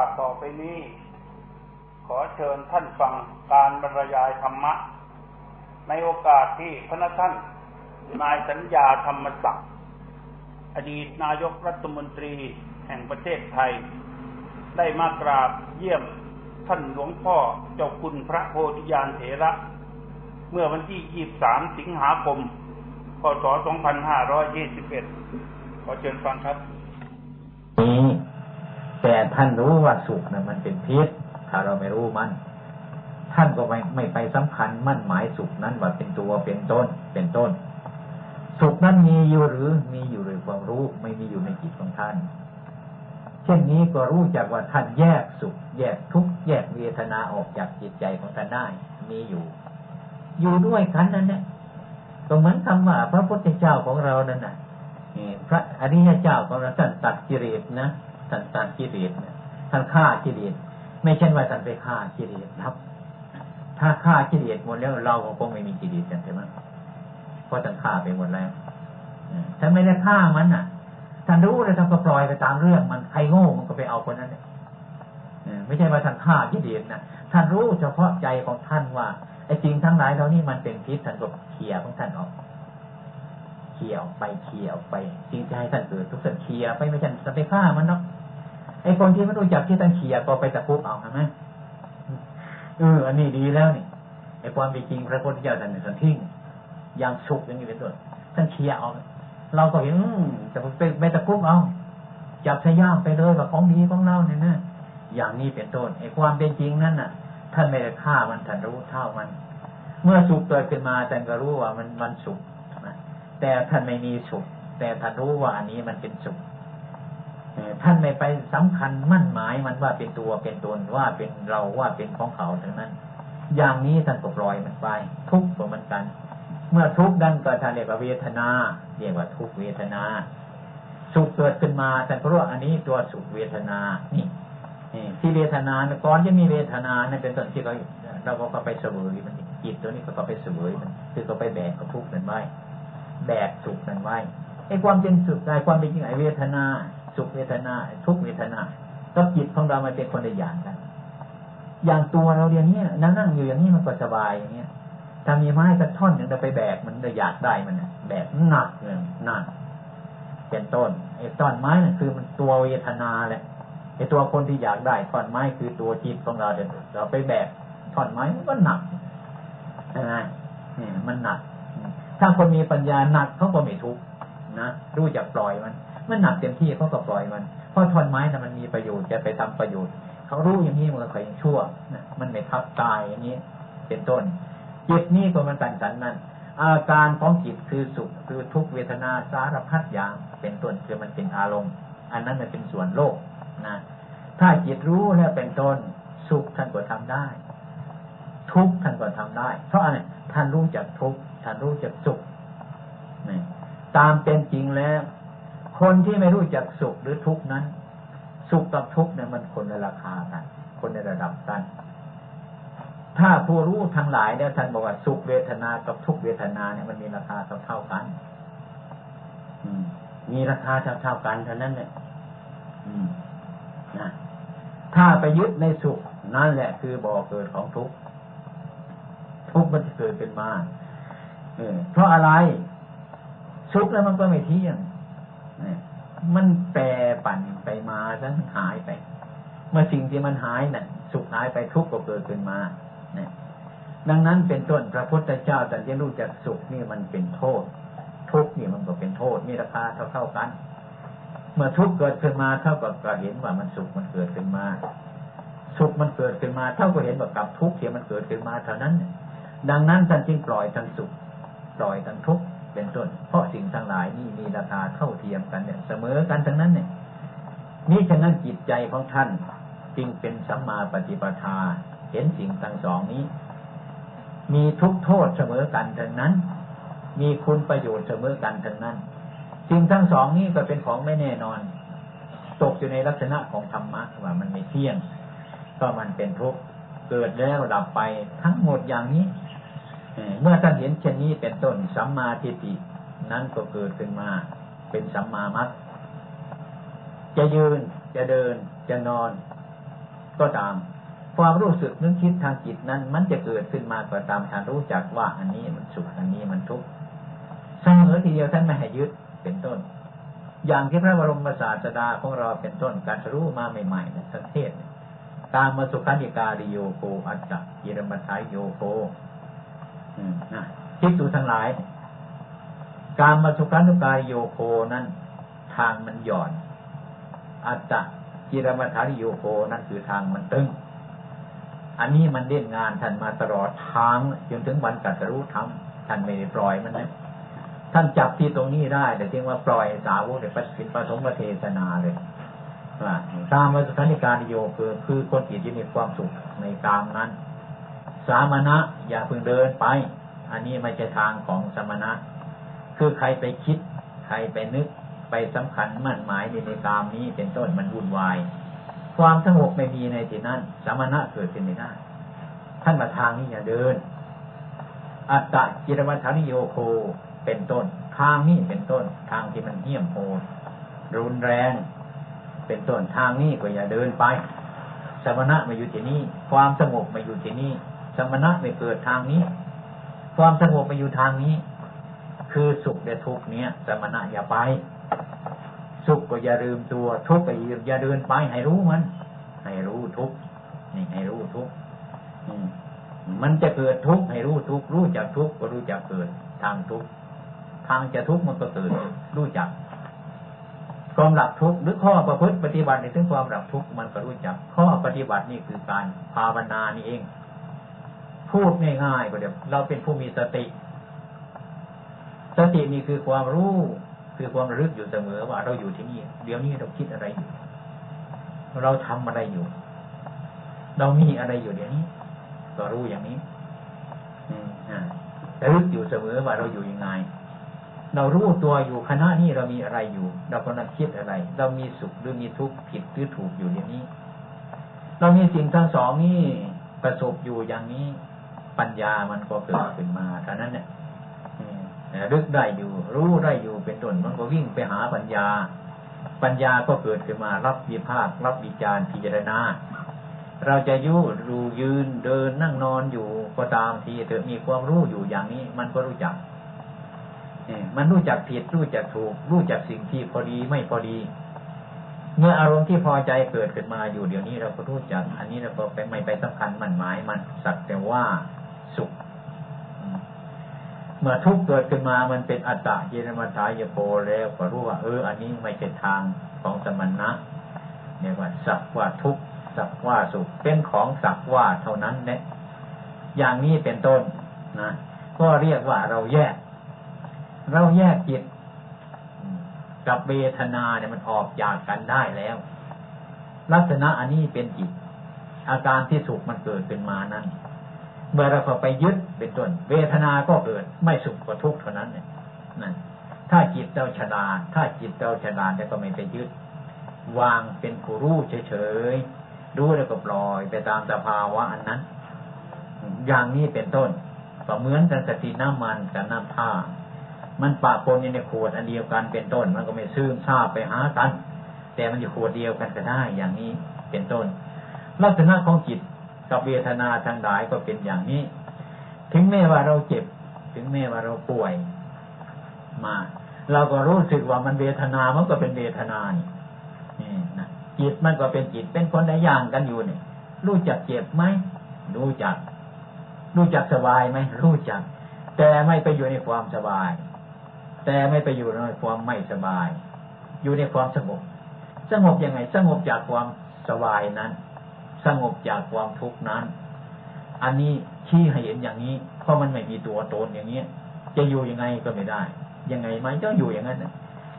าสต่อไปนี้ ขอเชิญท่านฟังการบรรยายธรรมะ ในโอกาสที่พระท่านนายสัญญาธรรมศักดิ์อดีตนายกรัฐมนตรีแห่งประเทศไทย ได้มากราบเยี่ยมท่านหลวงพ่อเจ้าคุณพระโพธิญาณเถระ เมื่อวันที่ 23 สิงหาคม พศ 2521 ขอเชิญฟังครับ แต่ท่านรู้ว่าสุขนะมันเป็นพิษ ถ้าเราไม่รู้มัน ท่านก็ไม่ไม่ไปสำคัญมั่นหมายสุขนั้นว่าเป็นตัวเป็นต้นเป็นต้น สุขนั้นมีอยู่หรือมีอยู่ในความรู้ไม่มีอยู่ในจิตของท่าน เช่นนี้ก็รู้จักว่าท่านแยกสุข แยกทุกข์แยกเวทนาออกจากจิตใจของท่านได้มีอยู่ อยู่ด้วยกันนั่นแหละก็เหมือนคำว่าพระพุทธเจ้าของเรานั่นน่ะพระอริยเจ้าของเราท่านตัดกิเลสนะ ท่านตัดกิเลสท่านฆ่ากิเลสไม่ใช่ว่าท่านไปฆ่ากิเลสครับ ถ้าฆ่ากิเลสหมดแล้วเราคงไม่มีกิเลสกันใช่ไหมเพราะท่านฆ่าไปหมดแล้วท่านไม่ได้ฆ่ามันอะท่านรู้เลยท่านก็ปล่อยไปตามเรื่องมันใครโง่มันก็ไปเอาคนนั้นเนี่ยไม่ใช่ว่าท่านฆ่ากิเลสนะท่านรู้เฉพาะใจของท่านว่าไอ้จริงทั้งหลายเหล่านี้มันเป็นพิษท่านก็เคลียร์ของท่านออกเคลียร์ออกไปเคลียร์ออกไปจริงใจท่านเกิดทุกสันเคลียร์ไปไม่ใช่จะไปฆ่ามันเนาะ ไอ้คนที่ไม่รู้จักที่ท่านเคลียก็ไปตะคุบเอาใช่ไหมเออ อันนี้ดีแล้วนี่ไอ้ความเป็นจริงพระพุทธเจ้าท่านท่านทิ้งอย่างสุกอย่างนี้เป็นต้นท่านเคลียเอาเราก็เห็นจะไปไปตะคุบเอาจับใช้ย่างไปเลยว่าของดีของเล่าเนี่ยนะอย่างนี้เป็นต้นไอ้ความเป็นจริงนั่นน่ะท่านไม่ได้ฆ่ามันท่านรู้เท่ามัน เมื่อสุขเกิดขึ้นมาท่านก็รู้ว่ามันมันสุขแต่ท่านไม่มีสุข แต่ท่านรู้ว่าอันนี้มันเป็นสุข ท่านไม่ไปสำคัญมั่นหมายมันว่าเป็นตัวเป็นตนว่าเป็นเราว่าเป็นของเขาทั้งนั้น อย่างนี้ท่านก็ปล่อยมันไป ทุกข์เหมือนกัน เมื่อทุกข์ดันก็ท่านเรียกว่าเวทนาเรียกว่าทุกเวทนา สุขเกิดขึ้นมาท่านก็รู้ว่าอันนี้ตัวสุขเวทนานี่ที่เวทนาก่อนจะมีเวทนาเนี่ยเป็นต้นที่เราเราก็ไปเสวยมันจิตตัวนี้ก็ไปเสวยมันคือก็ไปแบกกับทุกข์นั้นไว้แบกสุขนั้นไว้ไอ้ความเป็นสุขไอ้ความเป็นจริงไอ้เวทนา สุขเวทนา ทุกเวทนาก็จิตของเรามันเป็นคนละอย่างกันอย่างตัวเราเดียวนี้นั่งนั่งอยู่อย่างนี้มันก็สบายอย่างเงี้ยถ้ามีไม้กระท่อนหนึ่งเราไปแบกมันจะอยากได้มันแบกหนักเลยหนักเป็นต้นไอ้ต้นไม้นั่นคือมันตัวเวทนาแหละไอ้ตัวคนที่อยากได้ท่อนไม้คือตัวจิตของเราเดี๋ยวเราไปแบกท่อนไม้มันก็หนักใช่ไหมนี่มันหนัก ถ้าคนมีปัญญาหนักเขาก็ไม่ทุกข์นะรู้จักปล่อยมัน มันหนักเต็มที่เขาก็ปล่อยมัน เพราะท่อนไม้นะ่ะมันมีประโยชน์จะไปทำประโยชน์ เขารู้อย่างนี้มันก็เคยชั่วนะมันไม่ทับตายอย่างนี้ เป็นต้นจิตนี้ก็มันต่างกันนั้นอาการของจิตคือสุขคือทุกเวทนาสารพัดอย่างเป็นต้นคือมันเป็นอารมณ์ อันนั้นมันเป็นส่วนโลกนะถ้าจิตรู้แล้วเป็นต้นสุขท่านก็ทำได้ ทุกท่านก็ทำได้ เพราะอะไรท่านรู้จักทุกท่านรู้จักสุขนี่ตามเป็นจริงแล้ว คนที่ไม่รู้จักสุขหรือทุกนั้น สุขกับทุกเนี่ยมันคนในราคากัน คนในระดับกันถ้าผู้รู้ทั้งหลายเนี่ยท่านบอกว่าสุขเวทนากับทุกเวทนาเนี่ยมันมีราคาเท่าเท่ากันมีราคาเท่าเท่ากันเท่านั้นเนี่ยนะถ้าไปยึดในสุขนั่นแหละคือบ่อเกิดของทุกข์ทุกข์มันจะเกิดเป็นมาเออเพราะอะไร สุขแล้วมันก็ไม่เที่ยง มันแปรปั่นไปมาแล้วหายไป เมื่อสิ่งที่มันหายนั่นสุขหายไปทุกข์ก็เกิดขึ้นมาเนี่ยดังนั้นเป็นต้นพระพุทธเจ้าแต่จะรู้จักสุขนี่มันเป็นโทษ ทุกข์นี่มันก็เป็นโทษมีราคาเท่าเท่ากัน เมื่อทุกข์เกิดขึ้นมาเท่ากับก็เห็นว่ามันสุขมันเกิดขึ้นมาสุขมันเกิดขึ้นมาเท่ากับเห็นว่ากับทุกข์ที่มันเกิดขึ้นมาเท่านั้น ดังนั้นท่านจึงปล่อยทั้งสุข ปล่อยทั้งทุกข์ เป็นต้น เพราะสิ่งทั้งหลายนี่มีราคาเท่าเทียมกันเนี่ย เสมอกันทั้งนั้นเนี่ย นี่ฉะนั้นจิตใจของท่านจึงเป็นสัมมาปฏิปทาเห็นสิ่งทั้งสองนี้ มีทุกโทษเสมอกันทั้งนั้น มีคุณประโยชน์เสมอกันทั้งนั้นสิ่งทั้งสองนี้ก็เป็นของไม่แน่นอน ตกอยู่ในลักษณะของธรรมะว่ามันไม่เที่ยง ก็มันเป็นทุกข์เกิดแล้วดับไปทั้งหมดอย่างนี้ เมื่อท่านเห็นเช่นนี้เป็นต้นสัมมาทิฏฐินั้นก็เกิดขึ้นมา เป็นสัมมามัตจะยืนจะเดินจะนอน ก็ตาม ความรู้สึกนึกคิดทางจิตนั้น มันจะเกิดขึ้นมาก็ตามท่านรู้จักว่าอันนี้มันสุขอันนี้มันทุกข์เสมอทีเดียวท่านไม่ให้ยึดเป็นต้น อย่างที่พระบรมศาสดาของเราเป็นต้นการรู้มาใหม่ๆในสังเทศตามมาสุขันิการิโยโกอัจจะยิรมัทายโยโก คิดดูทั้งหลาย การมาสุขันุกายโยโคนั้น ทางมันหย่อนอัตตะจิรมัทายโยโคนั่นคือทางมันตึง อันนี้มันเล่นงานท่านมาตลอดทางจนถึงวันกัตรู้ทำท่านไม่ได้ปล่อยมันนะท่านจับที่ตรงนี้ได้ แต่เพียงว่าปล่อยสาวกเด็กเป็นปฐมเทศนาเลยตามมาสถานิการโยคือ คือคนจิตที่มีความสุขในกามนั้น สามณะอย่าเพิ่งเดินไป อันนี้ไม่ใช่ทางของสมณะ คือใครไปคิด ใครไปนึกไปสำคัญมั่นหมายในในกามนี้เป็นต้นมันวุ่นวาย ความสงบไม่มีในที่นั้น สมณะเกิดขึ้นไม่ได้ ท่านมาทางนี้อย่าเดิน อัตตะจิรวัฏนิโยโคเป็นต้น ทางนี้เป็นต้น ทางที่มันเหี้ยมโหดรุนแรง เป็นต้นทางนี้ก็อย่าเดินไปสมณะมาอยู่ที่นี่ ความสงบมาอยู่ที่นี่ สมณะไม่เกิดทางนี้ ความสงบมาอยู่ทางนี้ คือสุขและทุกเนี้ยสมณะอย่าไป สุขก็อย่าลืมตัว ทุกข์ก็อย่าเดินไป ให้รู้มัน ให้รู้ทุกนี่ให้รู้ทุกมันจะเกิดทุกข์ให้รู้ทุกข์รู้จักทุกข์ก็รู้จักเกิดทางทุกข์ทางจะทุกข์มันก็เกิดรู้จักความหลับทุกข์หรือข้อประพฤติปฏิบัติในถึงความหลับทุกข์มันก็รู้จัก ข้อปฏิบัตินี่คือการภาวนานี่เอง พูดง่ายๆก็เดี๋ยวเราเป็นผู้มีสติ สตินี่คือความรู้คือความระลึกอยู่เสมอว่าเราอยู่ที่นี่ เดี๋ยวนี้เราคิดอะไรอยู่ เราทำอะไรอยู่ เรามีอะไรอยู่เดี๋ยวนี้ ก็รู้อย่างนี้อระลึกอยู่เสมอว่าเราอยู่ยังไง เรารู้ตัวอยู่คณะนี้เรามีอะไรอยู่ เรากำลังคิดอะไร เรามีสุขหรือมีทุกข์ผิดหรือถูกอยู่อย่างนี้ เรามีสิ่งทั้งสองนี้ประสบอยู่อย่างนี้ ปัญญามันก็เกิดขึ้นมาเท่านั้นเนี่ยรึกได้อยู่ รู้ได้อยู่เป็นต้นมันก็วิ่งไปหาปัญญา ปัญญาก็เกิดขึ้นมา รับวิภาค รับวิจารพิจารณา เราจะยุ่ดูยืนเดินนั่งนอนอยู่ก็ตามทีเถอะมีความรู้อยู่อย่างนี้ มันก็รู้จักมันรู้จักผิดรู้จักถูก รู้จักสิ่งที่พอดีไม่พอดี เมื่ออารมณ์ที่พอใจเกิดขึ้นมาอยู่เดี๋ยวนี้เราก็รู้จัก อันนี้เราก็ไปไม่ไปสำคัญมันหมายมันสักแต่ว่า เมื่อทุกเกิดขึ้นมามันเป็นอัตตะเยนมัตายโปแล้วก็รู้ว่าเออ อันนี้ไม่ใช่ทางของสมณะเนี่ยว่าสักว่าทุกสักว่าสุขเป็นของสักว่าเท่านั้นเนี่ยอย่างนี้เป็นต้นนะก็เรียกว่าเราแยก เราแยกจิตกับเวทนาเนี่ยมันออกจากกันได้แล้ว ลักษณะอันนี้เป็นจิต อาการที่สุขมันเกิดขึ้นมานั้น เมื่อเราพอไปยึดเป็นต้น เวทนาก็เกิด ไม่สุขก็ทุกข์เท่านั้นเนี่ยนั่นถ้าจิตเราฉลาด ถ้าจิตเราฉลาดแต่ก็ไม่ไปยึด วางเป็นกูรู้เฉยๆรู้แล้วก็ปล่อยไปตามสภาวะอันนั้น อย่างนี้เป็นต้นก็เหมือนกันสติน้ำมันกับน้ำผ้า มันปะปนอยู่ในขวดอันเดียวกันเป็นต้น มันก็ไม่ซึมซาบไปหากัน แต่มันอยู่ขวดเดียวกันก็ได้อย่างนี้เป็นต้น ลักษณะของจิต กับเวทนาทางหลายก็เป็นอย่างนี้ ถึงแม้ว่าเราเจ็บ ถึงแม้ว่าเราป่วยมา เราก็รู้สึกว่ามันเวทนา มันก็เป็นเวทนานี่นี่นะจิตมันก็เป็นจิตเป็นคนละอย่างกันอยู่เนี่ย รู้จักเจ็บไหมรู้จัก รู้จักสบายไหมรู้จัก แต่ไม่ไปอยู่ในความสบาย แต่ไม่ไปอยู่ในความไม่สบาย อยู่ในความสงบสงบยังไงสงบจากความสบายนั้น สงบจากความทุกข์นั้น อันนี้ชี้ให้เห็นอย่างนี้ เพราะมันไม่มีตัวตนอย่างนี้จะอยู่ยังไงก็ไม่ได้ ยังไงไหมก็อยู่อย่างนั้น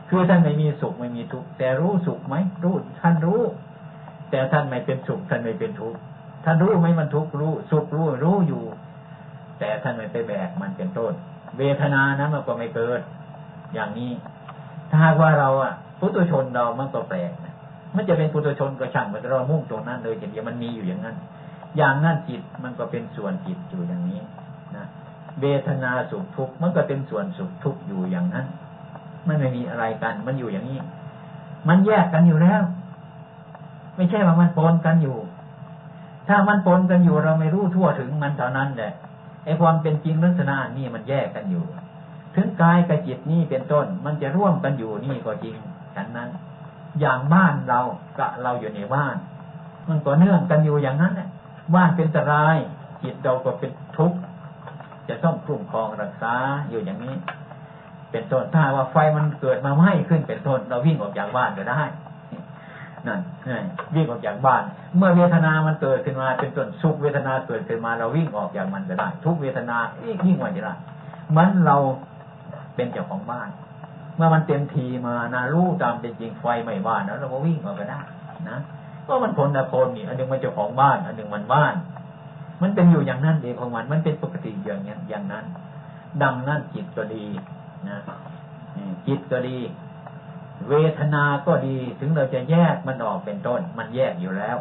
คือท่านไม่มีสุขไม่มีทุกข์แต่รู้สุขไหมรู้ท่านรู้ แต่ท่านไม่เป็นสุขท่านไม่เป็นทุกข์ท่านรู้ไหมมันทุกข์รู้ สุขรู้รู้อยู่ แต่ท่านไม่ไปแบกมันเป็นต้น เวทนานั้นมันก็ไม่เกิด อย่างนี้ ถ้าหากว่าเราอะ พุทุชนเรามันก็แปลกนะ มันจะเป็นพุทุชนก็ช่างแต่เรามุ่งตรงนั้นเลยเดียวมันมีอยู่อย่างนั้น อย่างนั้นจิตมันก็เป็นส่วนจิตอยู่อย่างนี้นะเวทนาสุขทุกข์มันก็เป็นส่วนสุขทุกข์อยู่อย่างนั้นมันไม่มีอะไรกัน มันอยู่อย่างนี้ มันแยกกันอยู่แล้ว ไม่ใช่ว่ามันปนกันอยู่ ถ้ามันปนกันอยู่เราไม่รู้ทั่วถึงมันเท่านั้นแหละไอ้ความเป็นจริงลักษณะนี่มันแยกกันอยู่ ถึงกายกับจิตนี่เป็นต้น มันจะร่วมกันอยู่นี่ก็จริงฉันนั้น อย่างบ้านเรากับเราอยู่ในบ้าน มันก็เนื่องกันอยู่อย่างนั้นแหละบ้านเป็นตรายจิตเราก็เป็นทุกข์จะต้องคุ้มครองรักษาอยู่อย่างนี้ เป็นต้นถ้าว่าไฟมันเกิดมาไหม้ขึ้นเป็นต้นเราวิ่งออกจากบ้านก็ได้นั่นวิ่งออกจากบ้าน เมื่อเวทนามันเกิดขึ้นมาเป็นต้นสุขเวทนาเกิดขึ้นมา เราวิ่งออกจากมันก็ได้ ทุกเวทนาวิ่งมาจะได้มันเราเป็นเจ้าของบ้าน เมื่อมันเต็มทีมานารู้ตามเป็นจริงไฟไม่บ้านแล้วเราก็วิ่งออกก็ได้นะก็มันคนละคนนี่อันหนึ่งมันเจ้าของบ้านอันหนึ่งมันบ้าน มันเป็นอยู่อย่างนั้นเองของมัน มันเป็นปกติอย่างนี้อย่างนั้น ดังนั้นจิตก็ดีนะจิตก็ดี เวทนาก็ดี ถึงเราจะแยกมันออกเป็นต้น มันแยกอยู่แล้ว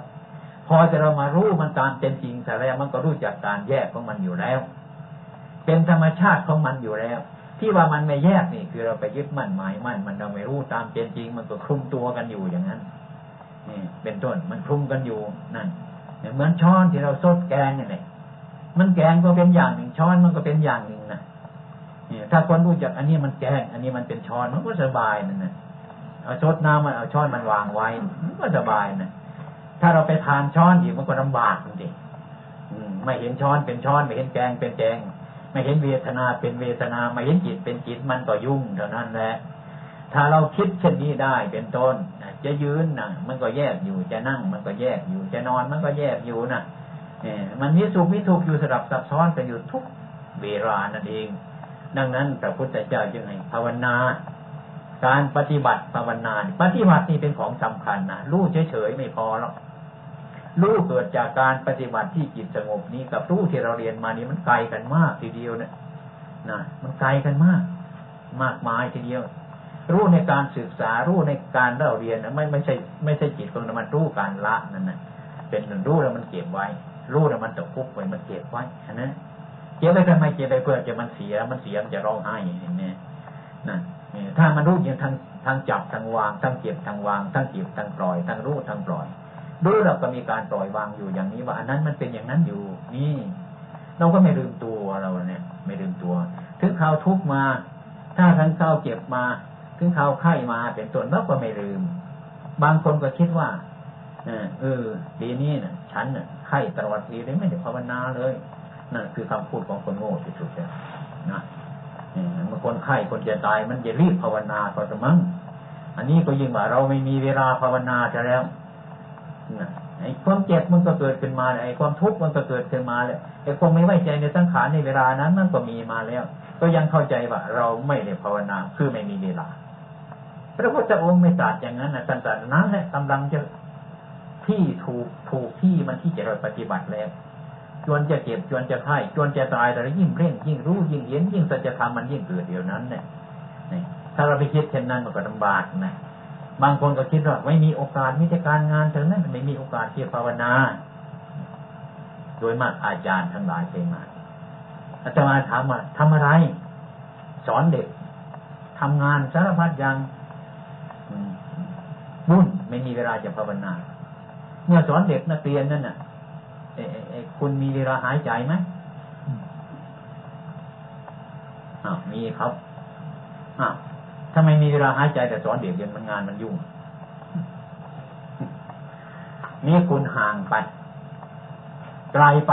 พอจะเรามารู้มันตามเป็นจริงแต่แล้วมันก็รู้จักการแยกของมันอยู่แล้ว เป็นธรรมชาติของมันอยู่แล้ว ที่ว่ามันไม่แยกนี่คือเราไปยึดมั่นหมายมั่นมันเราไม่รู้ตามเป็นจริง มันก็คลุมตัวกันอยู่อย่างนั้นนี่เป็นต้นมันคลุมกันอยู่นั่นเหมือนช้อนที่เราซดแกงนี่แหละมันแกงก็เป็นอย่างหนึ่งช้อนมันก็เป็นอย่างหนึ่งนะนี่ถ้าคนรู้จักอันนี้มันแกง อันนี้มันเป็นช้อนมันก็สบายนั่นนะเอาชดน้ำมันเอาช้อนมันวางไว้ก็สบายนะถ้าเราไปทานช้อนอีกมันก็ลำบากจริงๆไม่เห็นช้อนเป็นช้อนไม่เห็นแกงเป็นแกง ไม่เห็นเวทนาเป็นเวทนาไม่เห็นจิตเป็นจิตมันก็ยุ่งเท่านั้นแหละถ้าเราคิดเช่นนี้ได้เป็นต้นจะยืนนะมันก็แยกอยู่จะนั่ง มันก็แยกอยู่จะนอนมันก็แยกอยู่นะเนี่ยมันมีสุขมีทุกข์อยู่สลับซับซ้อนกันอยู่ทุกเวลานั่นเอง ดังนั้นพระพุทธเจ้าจึงให้ภาวนา การปฏิบัติภาวนาปฏิบัตินี่เป็นของสำคัญนะรู้เฉยๆไม่พอหรอก รู้เกิดจากการปฏิบัติที่จิตสงบนี้กับรู้ที่เราเรียนมานี้มันไกลกันมากทีเดียวเนี่ยนะมันไกลกันมาก มากมายทีเดียว รู้ในการศึกษารู้ในการเราเรียนไม่ไม่ใช่ไม่ใช่จิตของมันรู้การละนั่นนะเป็นรู้แล้วมันเก็บไว้ รู้แล้วมันตกคุกไว้มันเก็บไว้นะเก็บไว้ทำไมเก็บไว้เพื่อจะมันเสียมันเสียมันจะร้องไห้เห็นไหมนั่นถ้ามันรู้อย่างทั้งทั้งจับทั้งวางทั้งเก็บทั้งวางทั้งเก็บทั้งปล่อยทั้งรู้ทั้งปล่อย รู้เราก็มีการปล่อยวางอยู่อย่างนี้ว่าอันนั้นมันเป็นอย่างนั้นอยู่ นี่ เราก็ไม่ลืมตัวเราเนี่ย ไม่ลืมตัว ถึงข่าวทุกมา ถ้าทั้งข่าวเก็บมา ถึงข่าวไข้มาเป็นต้นเราก็ไม่ลืม บางคนก็คิดว่าเออดีนี้นะฉันน่ะไข้ตลอดปีเลยไม่ได้ภาวนาเลยนั่นคือคำพูดของคนโง่ที่สุดเลยนะมันคนไข้คนจะตายมันจะรีบภาวนาก็จะมั้งอันนี้ก็ยิ่งว่าเราไม่มีเวลาภาวนาจะแล้ว ไอ้ความเจ็บมันก็เกิดขึ้นมาไอ้ความทุกข์มันก็เกิดขึ้นมาแล้วไอ้ความไม่ไว้ใจในสังขารในเวลานั้นมันก็มีมาแล้ว ก็ยังเข้าใจว่า เราไม่ได้ภาวนาคือไม่มีเวลา พระพุทธองค์ไม่ตรัสอย่างนั้นนะท่านตรัสนั้นแหละกำลังจะที่ถูกถูกที่มันที่จะเราปฏิบัติแล้วจวนจะเก็บจวนจะไข้จวนจะตายแต่ยิ่งเร่งยิ่งรู้ยิ่งเห็นยิ่งสัจธรรมมันยิ่งเกิดเดียวนั้นเนี่ยถ้าเราไปคิดเช่นนั้นมันก็ลำบากนะ บางคนก็คิดว่าไม่มีโอกาสมีแต่การงานเท่านั้นไม่มีโอกาสที่ภาวนา โดยมากอาจารย์ทั้งหลายเคยมาอาจารย์ถามว่าทำอะไร สอนเด็กทำงานสารพัดอย่างบุญไม่มีเวลาจะภาวนา เมื่อสอนเด็กนักเรียนนั่นน่ะคุณมีเวลาหายใจไหมมีครับอ้าว ถ้าไม่มีเวลาหายใจแต่สอนเด็กเรียนมันงานมันยุ่งนี่คุณห่างไปไกลไป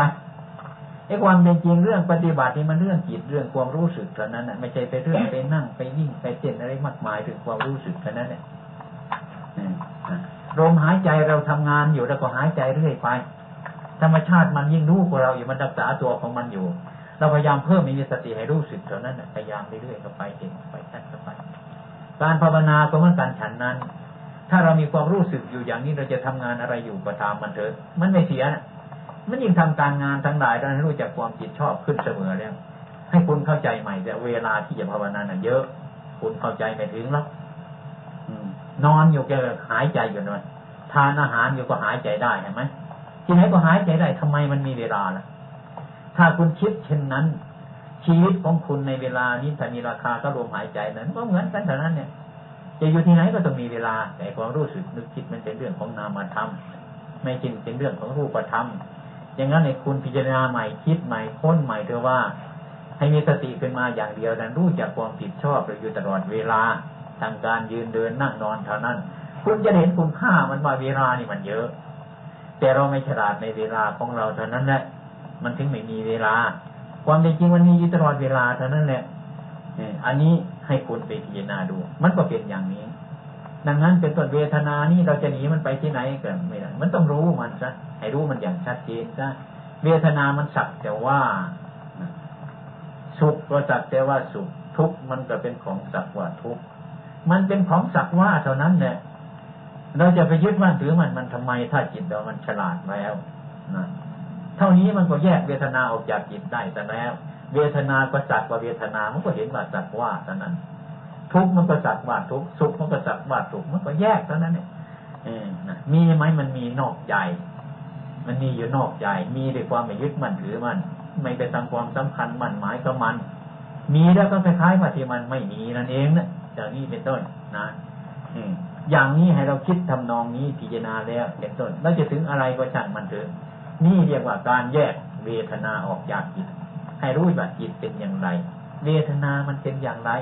ไอ้ความเป็นจริงเรื่องปฏิบัตินี่มันเรื่องจิตเรื่องความรู้สึกเท่านั้นนะไม่ใช่ไปเรื่องไปนั่งไปวิ่งไปเต้นอะไรมากมายถึงความรู้สึกเท่านั้นเนี่ยลมหายใจเราทำงานอยู่แล้วก็หายใจเรื่อยไป ธรรมชาติมันยิ่งรู้กว่าเราอยู่มันรักษาตัวของมันอยู่ เราพยายามเพิ่มมีสติให้รู้สึกเท่านั้นพยายามเรื่อยๆก็ไปเองไปชัดก็ไป การภาวนาก็เหมือนกันฉันนั้น ถ้าเรามีความรู้สึกอยู่อย่างนี้เราจะทำงานอะไรอยู่ก็ตามมันเถอะมันไม่เสียนะมันยิ่งทำการงานทั้งหลายเรารู้จักความจิตชอบขึ้นเสมอแล้วให้คุณเข้าใจใหม่แต่เวลาที่จะภาวนาน่ะเยอะ คุณเข้าใจไม่ถึงแล้วนอนอยู่แกหายใจอยู่หน่อยทานอาหารอยู่ก็หายใจได้เห็นไหมที่ไหนก็หายใจได้ทำไมมันมีเวลาล่ะ ถ้าคุณคิดเช่นนั้น ชีวิตของคุณในเวลานี้ถ้ามีราคาก็รวมหายใจนั้นก็เหมือนกันแต่นั้นเนี่ย จะอยู่ที่ไหนก็ต้องมีเวลา แต่ความรู้สึกนึกคิดมันเป็นเรื่องของนามธรรม ไม่จริงเป็นเรื่องของรูปธรรม อย่างนั้นในคุณพิจารณาใหม่คิดใหม่ค้นใหม่เถอะว่า ให้มีสติขึ้นมาอย่างเดียวนั้นรู้จักความผิดชอบอยู่ตลอดเวลาทางการยืนเดินนั่งนอนเท่านั้น คุณจะเห็นคุณค่ามันว่าเวลานี่มันเยอะ แต่เราไม่ฉลาดในเวลาของเราเท่านั้นแหละมันถึงไม่มีเวลา ความจริงมันมีอยู่ตลอดเวลาเท่านั้นแหละอันนี้ให้คุณไปพิจารณาดู มันก็เป็นอย่างนี้ ดังนั้นเป็นต้นเวทนานี่เราจะหนีมันไปที่ไหนกันไม่ได้ มันต้องรู้มันซะให้รู้มันอย่างชัดเจนซะเวทนามันสักแต่ว่า สุขก็สักแต่ว่าสุข ทุกมันก็เป็นของสักว่าทุกมันเป็นของสักว่าเท่านั้นแหละเราจะไปยึดมันถือมันมันทำไมถ้าจิตเรามันฉลาดแล้วนะ ท่านี้มันก็แยกเวทนาออกจากจิตได้แต่แล้ว เวทนาก็สักว่าเวทนามันก็เห็นว่าสักว่าเท่านั้น ทุกมันก็สักว่าทุกสุขมันก็สักว่าสุขมันก็แยกเท่านั้นเนี่ยมีไหมมันมีนอกใจ มันมีอยู่นอกใจ มีด้วยความไม่ยึดมันถือมัน ไม่ไปทำความสำคัญมันหมายกับมัน มีแล้วก็คล้ายๆว่าที่มันไม่มีนั่นเองนะจากนี้เป็นต้นนะอย่างนี้ให้เราคิดทำนองนี้พิจารณาแล้วเป็นต้นแล้วจะถึงอะไรก็ช่างมันเถอะ นี่เรียกว่าการแยกเวทนาออกจากจิต ให้รู้ว่าจิตเป็นอย่างไร เวทนามันเป็นอย่างไร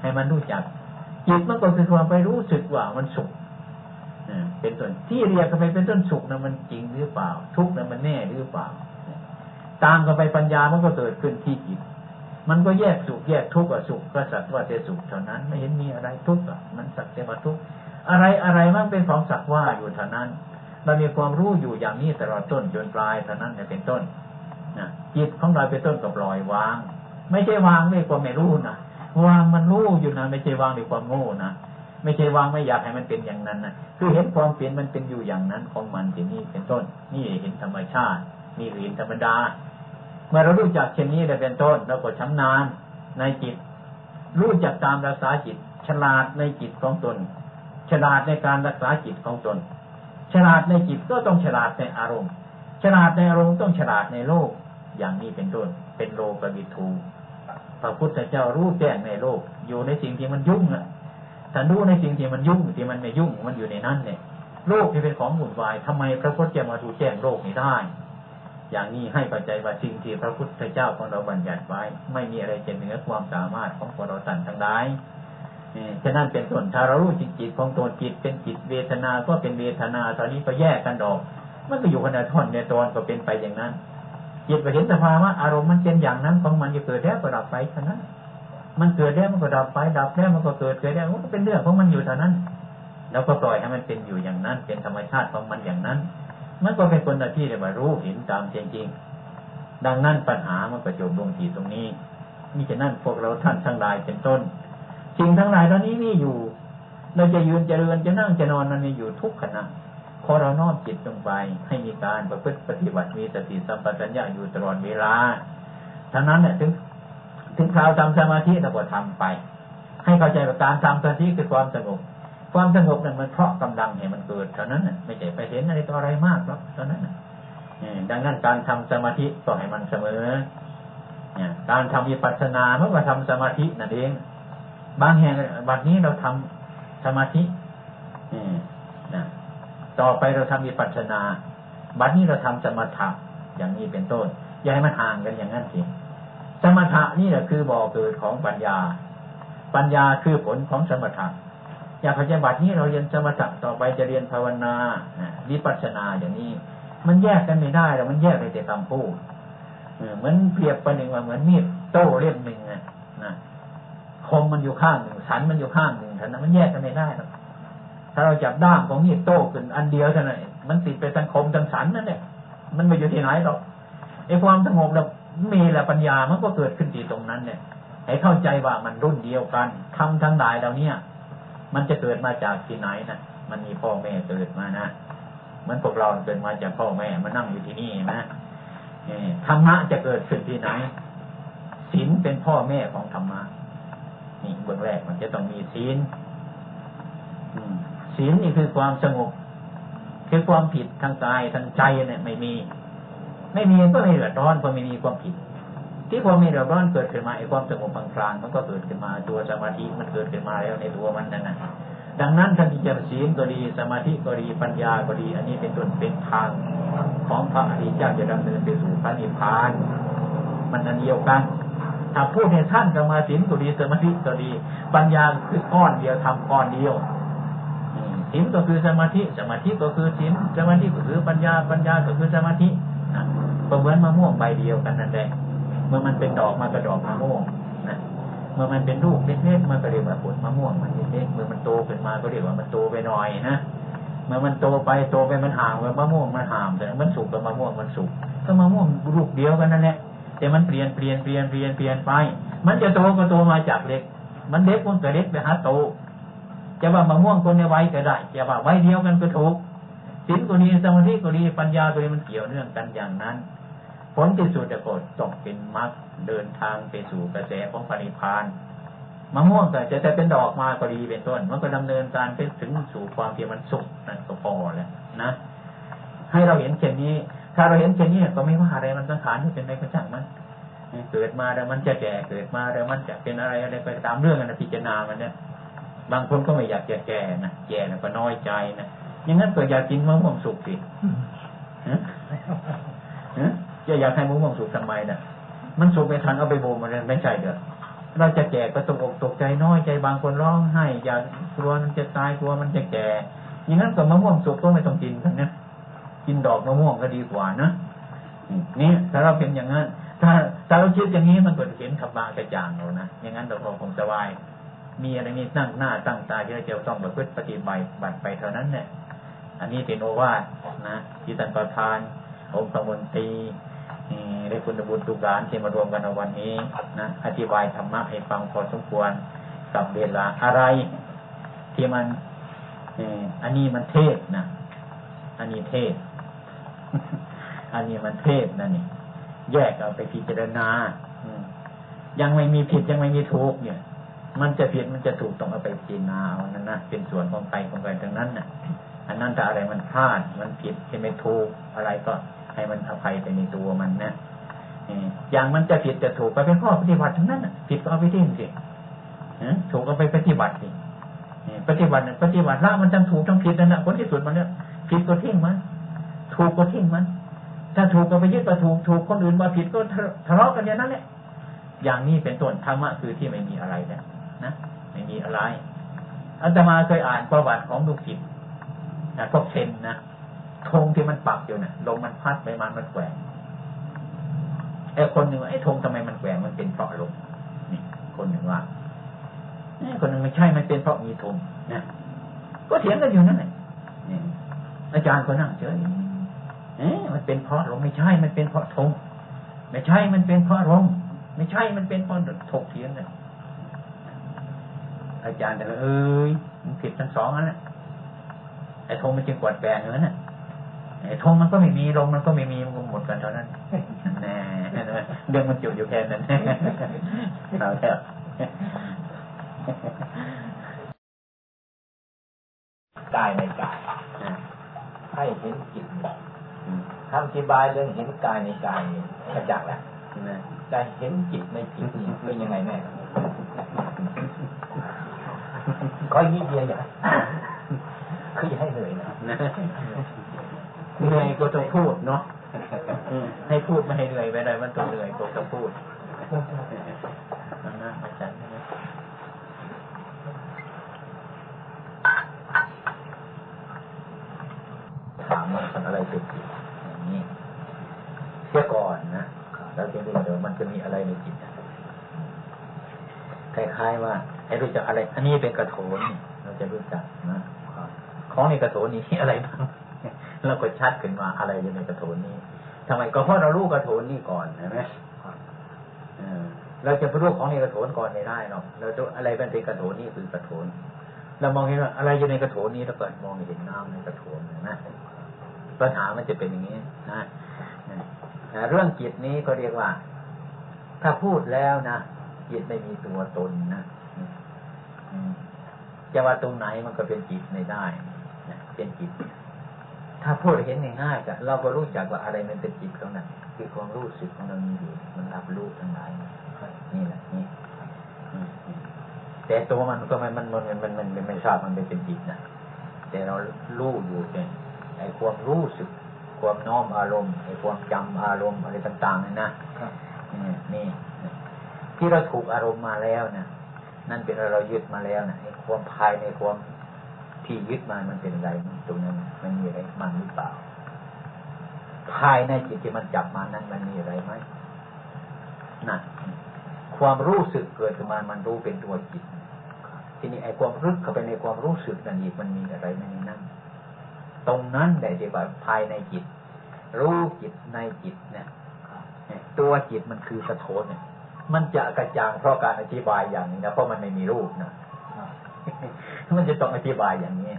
ให้มันรู้จักจิตมันก็คือความไปรู้สึกว่ามันสุขเป็นต้นที่เรียกกันไปเป็นต้นสุขนะมันจริงหรือเปล่า ทุกข์นะมันแน่หรือเปล่า ตามกันไปปัญญามันก็เกิดขึ้นที่จิต มันก็แยกสุขแยกทุกข์กับสุขก็สักว่าแต่สุขเท่านั้นไม่เห็นมีอะไรทุกข์อะมันสักแต่ว่าทุกข์อะไรอะไรมันเป็นของสักว่าอยู่เท่านั้น เรามีความรู้อยู่อย่างนี้ตลอดต้นจนปลายเท่านั้นเป็นต้นนะจิตของเราเป็นต้นกับปล่อยวาง ไม่ใช่วางด้วยความไม่รู้นะวางมันรู้อยู่นะไม่ใช่วางด้วยความโง่นะไม่ใช่วางไม่อยากให้มันเป็นอย่างนั้นนะคือเห็นความเปลี่ยนมันเป็นอยู่อย่างนั้นของมันที่นี่เป็นต้น นี่เห็นธรรมชาตินี่เห็นธรรมดา เมื่อเรารู้จักเช่นนี้ได้เป็นต้นเราก็ชำนาญในจิต รู้จักตามรักษาจิต ฉลาดในจิตของตน ฉลาดในการรักษาจิตของตน ฉลาดในจิตก็ต้องฉลาดในอารมณ์ ฉลาดในอารมณ์ต้องฉลาดในโลก อย่างนี้เป็นต้นเป็นโลกบิทูพระพุทธเจ้ารู้แจ้งในโลก อยู่ในสิ่งที่มันยุ่งอะถ้ารู้ในสิ่งที่มันยุ่งที่มันไม่ยุ่งมันอยู่ในนั้นเนี่ย โลกที่เป็นของหมุนวายทำไมพระพุทธเจ้ามาดูแจ้งโลกนี้ได้ อย่างนี้ให้ปัจจัยว่าสิ่งที่พระพุทธเจ้าของเราบัญญัติไว้ ไม่มีอะไรจะเหนือความสามารถของพวกเราท่านทั้งหลาย ฉะนั้นเป็นส่วนถ้าเรารู้จิตจิตของตัวจิตเป็นจิตเวทนา ก็เป็นเวทนาตอนนี้ก็แยกกันออก มันก็อยู่คนละท่อนในตอนก็เป็นไปอย่างนั้น จิตไปเห็นสภาวะอารมณ์มันเป็นอย่างนั้นของมันจะเกิดแล้วก็ดับไปเท่านั้น มันเกิดแล้วมันก็ดับไปดับแล้วมันก็เกิดเกิดแล้วมันก็เป็นเรื่องของมันอยู่เท่านั้น แล้วก็ปล่อยให้มันเป็นอยู่อย่างนั้น เป็นธรรมชาติของมันอย่างนั้น มันก็เป็นคนที่เรียกว่ารู้เห็นตามจริงๆดังนั้นปัญหามันก็จบลงที่ตรงนี้นี่ฉะนั้นพวกเราท่านทั้งหลายเป็นต้น สิ่งทั้งหลายเหล่านี้มีอยู่ เราจะยืนจะเดินจะนั่งจะนอนมันมีอยู่ทุกขณะพอเราน้อมจิตลงไป ให้มีการประพฤติปฏิบัติมีสติสัมปชัญญะอยู่ตลอดเวลาทั้งนั้นเนี่ยถึง ถึงคราวทำสมาธิเราก็ทำไป ให้เข้าใจว่าการทำสมาธิคือความสงบ ความสงบนั้นมันเพราะกำลังเนี่ยมันเกิดเท่านั้นไม่ใช่ไปเห็นอะไรต่ออะไรมากหรอกเท่านั้นดังนั้นการทำสมาธิต้องให้มันเสมอการทำวิปัสสนาเมื่อว่าทำสมาธินั่นเอง บางแห่งบัดนี้เราทำสมาธินะต่อไปเราทำวิปัสสนา บัดนี้เราทำสมถะอย่างนี้เป็นต้น อย่าให้มันห่างกันอย่างนั้นสิสมถะนี่แหละคือบ่อเกิดของปัญญา ปัญญาคือผลของสมถะอย่างปัจจุบันนี้เราเรียนสมถะต่อไปจะเรียนภาวนาวิปัสสนาอย่างนี้ มันแยกกันไม่ได้แล้วมันแยกไปแต่คำพูดเหมือนเปรียบประหนึ่งว่าเหมือนมีดโต้เล่มหนึ่งนะ คมมันอยู่ข้างหนึ่งสันมันอยู่ข้างหนึ่งท่านั้นมันแยกกันไม่ได้หรอกถ้าเราจับด้ามของมีดโต้ขึ้นอันเดียวเท่านั้นมันติดไปทั้งคมทั้งสันนั่นแหละมันไม่อยู่ที่ไหนหรอกไอ้ความสงบแล้วมีแหละปัญญามันก็เกิดขึ้นที่ตรงนั้นเนี่ยให้เข้าใจว่ามันรุ่นเดียวกันทำทั้งหลายเราเนี่ยมันจะเกิดมาจากที่ไหนนะมันมีพ่อแม่เกิดมานะมันพวกเราเกิดมาจากพ่อแม่มานั่งอยู่ที่นี่นะธรรมะจะเกิดขึ้นที่ไหนศีลเป็นพ่อแม่ของธรรมะ นี่เบื้องแรกมันจะต้องมีศีลศีลนี่คือความสงบคือความผิดทางกายทางใจเนี่ยไม่มี ไม่มีก็ไม่เดือดร้อนเพราะไม่มีความผิด ที่ความมีเดือดร้อนเกิดขึ้นมาไอ้ความสงบพางกลางมันก็เกิดขึ้นมาตัวสมาธิมันเกิดขึ้นมาแล้วในตัวมันนั่นนะดังนั้นท่านที่จะศีลก็ดีสมาธิก็ดีปัญญาก็ดี อันนี้เป็นต้นเป็นทางของพระอริยเจ้าจะดำเนินไปสู่พระนิพพาน มันอันเดียวกัน ถ้าพูดในท่านสมาธิก็ดีสมาธิก็ดี ปัญญาคือก้อนเดียวทำก้อนเดียวศีลก็คือสมาธิ สมาธิก็คือศีลสมาธิก็คือปัญญา ปัญญาก็คือสมาธิก็เหมือนมะม่วงใบเดียวกันนั่นแหละเมื่อมันเป็นดอกมันก็ดอกมะม่วงนะเมื่อมันเป็นลูกเล็กๆมันก็เรียกว่าผลมะม่วงมันเล็กๆเมื่อมันโตขึ้นมาก็เรียกว่ามันโตไปหน่อยนะเมื่อมันโตไปโตไปมันห่างไปมะม่วงมันห่างแต่มันสุกกับมะม่วงมันสุกก็มะม่วงลูกเดียวกันนั่นแหละ แต่มันเปลี่ยนเปลี่ยนเปลี่ยนเปลี่ยนเปลี่ยนไป มันจะโตก็โตมาจากเล็ก มันเล็กมันก็เล็กไปหาโต จะว่ามะม่วงคนในไว้ก็ได้จะว่าไว้เดียวกันก็ถูกศีลก็ดีสมาธิก็ดีปัญญาก็ดีมันเกี่ยวเนื่องกันอย่างนั้น ผลที่สุดจะกดต้องเป็นมรรคเดินทางไปสู่กระแสของปณิพานมะม่วงก็จะแต่เป็นดอกมาก็ดีเป็นต้น มันก็ดำเนินการไปถึงสู่ความที่มันสุขนั่นก็พอแล้วนะ ให้เราเห็นเช่นนี้ ถ้าเราเห็นเช่นนี้ก็ไม่ว่าอะไรมันสังขารที่เป็นไปก็ช่างมันเกิดมาแล้วมันจะแก่เกิดมาแล้วมันจะเป็นอะไรอะไรไปตามเรื่องนะพิจารณามันเนี่ยบางคนก็ไม่อยากจะแก่นะแก่นะก็น้อยใจนะอย่างนั้นก็อยากกินมะม่วงสุกสิจะอยากให้มะม่วงสุกทำไมนะ่ะมันสุกไม่ทันเอาไปโบมันไม่ใช่เด้อเราจะแก่ก็ตกอกตกใจน้อยใจบางคนร้องไห้อยากกลัวมันจะตายกลัวมันจะแก่ อย่างนั้นกับมะม่วงสุกก็ไม่ต้องกินกันนะ กินดอกมะม่วงก็ดีกว่านะนี่ถ้าเราเป็นอย่างนั้น ถ้าถ้าเราคิดอย่างนี้มันก็เห็นขับบางกระจ่างเรานะอย่างนั้นเราคงสบาย มีอะไรนี่ตั้งหน้าตั้งตาที่เราจะต้องประพฤติปฏิบัติบัตรไปเท่านั้นเนี่ยอันนี้เป็นโอวาทนะที่ท่านประธานองค์มนตรีได้คุณบุญตุการที่มารวมกันในวันนี้นะอธิบายธรรมะให้ฟังพอสมควรกับเวลาอะไร ที่มันอันนี้มันเทศนะอันนี้เทศ อันนี้มันเทศนะนี่แยกเอาไปพิจารณายังไม่มีผิดยังไม่มีถูกเนี่ย มันจะผิดมันจะถูกต้องเอาไปพิจารณาเอานั่นนะเป็นส่วนของไปของไปทั้งนั้นนะ่ะ อันนั้นถ้าอะไรมันพลาด มันผิดที่ไม่ถูกอะไรก็ให้มันอภัยไปในตัวมันนะอย่างมันจะผิดจะถูกก็เป็นข้อปฏิบัติทั้งนั้นผิดก็เอาไปทิ้งสิถูกก็ไปปฏิบัติสิปฏิบัติปฏิบัติละมันทั้งถูกทั้งผิดนั่นแหะผลที่สุดมันเนี่ยผิดก็ทิ้งมัน ถูกก็ทิ้งมัน ถ้าถูกก็ไปยึดก็ถูกถูกคนอื่นมาผิดก็ทะเลาะกันอย่างนั้นแหละอย่างนี้เป็นต้นธรรมะคือที่ไม่มีอะไรเนี่ยนะไม่มีอะไรอาตมาเคยอ่านประวัติของลูกศิษย์นะพวกเซนนะธงที่มันปักอยู่เนะ่ยลมมันพัดไปมันมันแกว่งไอ้คนหนึ่งไอ้ธงทำไมมันแกว่งมันเป็นเพราะลมนี่ คนหนึ่งว่าไอ้คนหนึ่งไม่ใช่มันเป็นเพราะมีธงนะก็เถียงกันอยู่นั่นแหละอาจารย์ก็นั่งเฉย เอ๊ะมันเป็นเพราะลมไม่ใช่ มันเป็นเพราะธงไม่ใช่ มันเป็นเพราะลมไม่ใช่ มันเป็นเพราะถกเถียงเนี่ยอาจารย์แต่เอ้ยมันผิดทั้งสองนั่นแหละไอ้ธงมันจึงกวดแปลงอย่างนั้นไอ้ธงมันก็ไม่มีลมมันก็ไม่มีมันก็หมดกันเท่านั้นแน่เรื่องมันจุอยู่แค่นั้นเอาแล้วกายในกายให้เห็นจิต คำอธิบายเรื่องเห็นกายในกายกระจักแหละได้เห็นจิตในจิตเป็นยังไงแม่ก็ยิ่งเดียวอย่างคืออย่าให้เหนื่อยนะเหนื่อยก็ต้องพูดเนาะให้พูดไม่ให้เหนื่อยไปเลยมันต้องเหนื่อยก็ต้องพูดนะอาจารย์ถามมันอะไรเป็นจิตอย่างนี้เสียก่อนนะแล้วจะรู้เดี๋ยวมันจะมีอะไร ในจิตคล้ายๆว่าให้รู้จักอะไร อันนี้เป็นกระโถนเราจะรู้จักนะของในกระโถนนี้อะไรบ้างเราก็ชัดขึ้นมาอะไรอยู่ในกระโถนนี้ทำไมก็เพราะเรารู้กระโถนนี้ก่อนใช่ไหมเราจะไปรู้ของในกระโถนก่อนไม่ได้หรอกเราจะอะไรเป็นกระโถนนี้คือกระโถนเรามองเห็นว่าอะไรอยู่ในกระโถนนี้เราเกิดมองเห็นน้ำในกระโถนนะปัญหามันจะเป็นอย่างนี้นะเรื่องจิตนี้ก็เรียกว่า ถ้าพูดแล้วนะจิตไม่มีตัวตนนะจะว่าตรงไหนมันก็เป็นจิตไม่ได้เป็นจิต ถ้าพูดเห็นง่ายๆก็เราก็รู้จักว่าอะไรมันเป็นจิตของนั้นคือความรู้สึกของเรามีอยู่มันรับรู้ทั้งหลายนี่แหละนี่แต่ตัวมันก็มันมันมันมันมันไม่ทราบมันเป็นจิตนะแต่เรารู้อยู่แค่ไอ้ความรู้สึก ความน้อมอารมณ์ไอ้ความจำอารมณ์อะไรต่างๆนี่นะ นี่ที่เราถูกอารมณ์มาแล้วนะนั่นเป็นเรายึดมาแล้วนะไอ้ความภายในความที่ยึดมามันเป็นอะไรตรงนั้นมันมีอะไรมันหรือเปล่า ภายในจิตที่มันจับมานั้นมันมีอะไรไหมนั่นความรู้สึกเกิดขึ้นมามันรู้เป็นตัวจิต ทีนี้ไอ้ความรึกเข้าไปในความรู้สึกนั่นอีกมันมีอะไรไหมในนั้นตรงนั้นได้ที่ว่าภายในจิต รู้จิตในจิตเนี่ย ตัวจิตมันคือกระโถนเนี่ยมันจะกระจ่างเพราะการอธิบายอย่างนี้นะเพราะมันไม่มีรูปนะมันจะต้องอธิบายอย่างนี้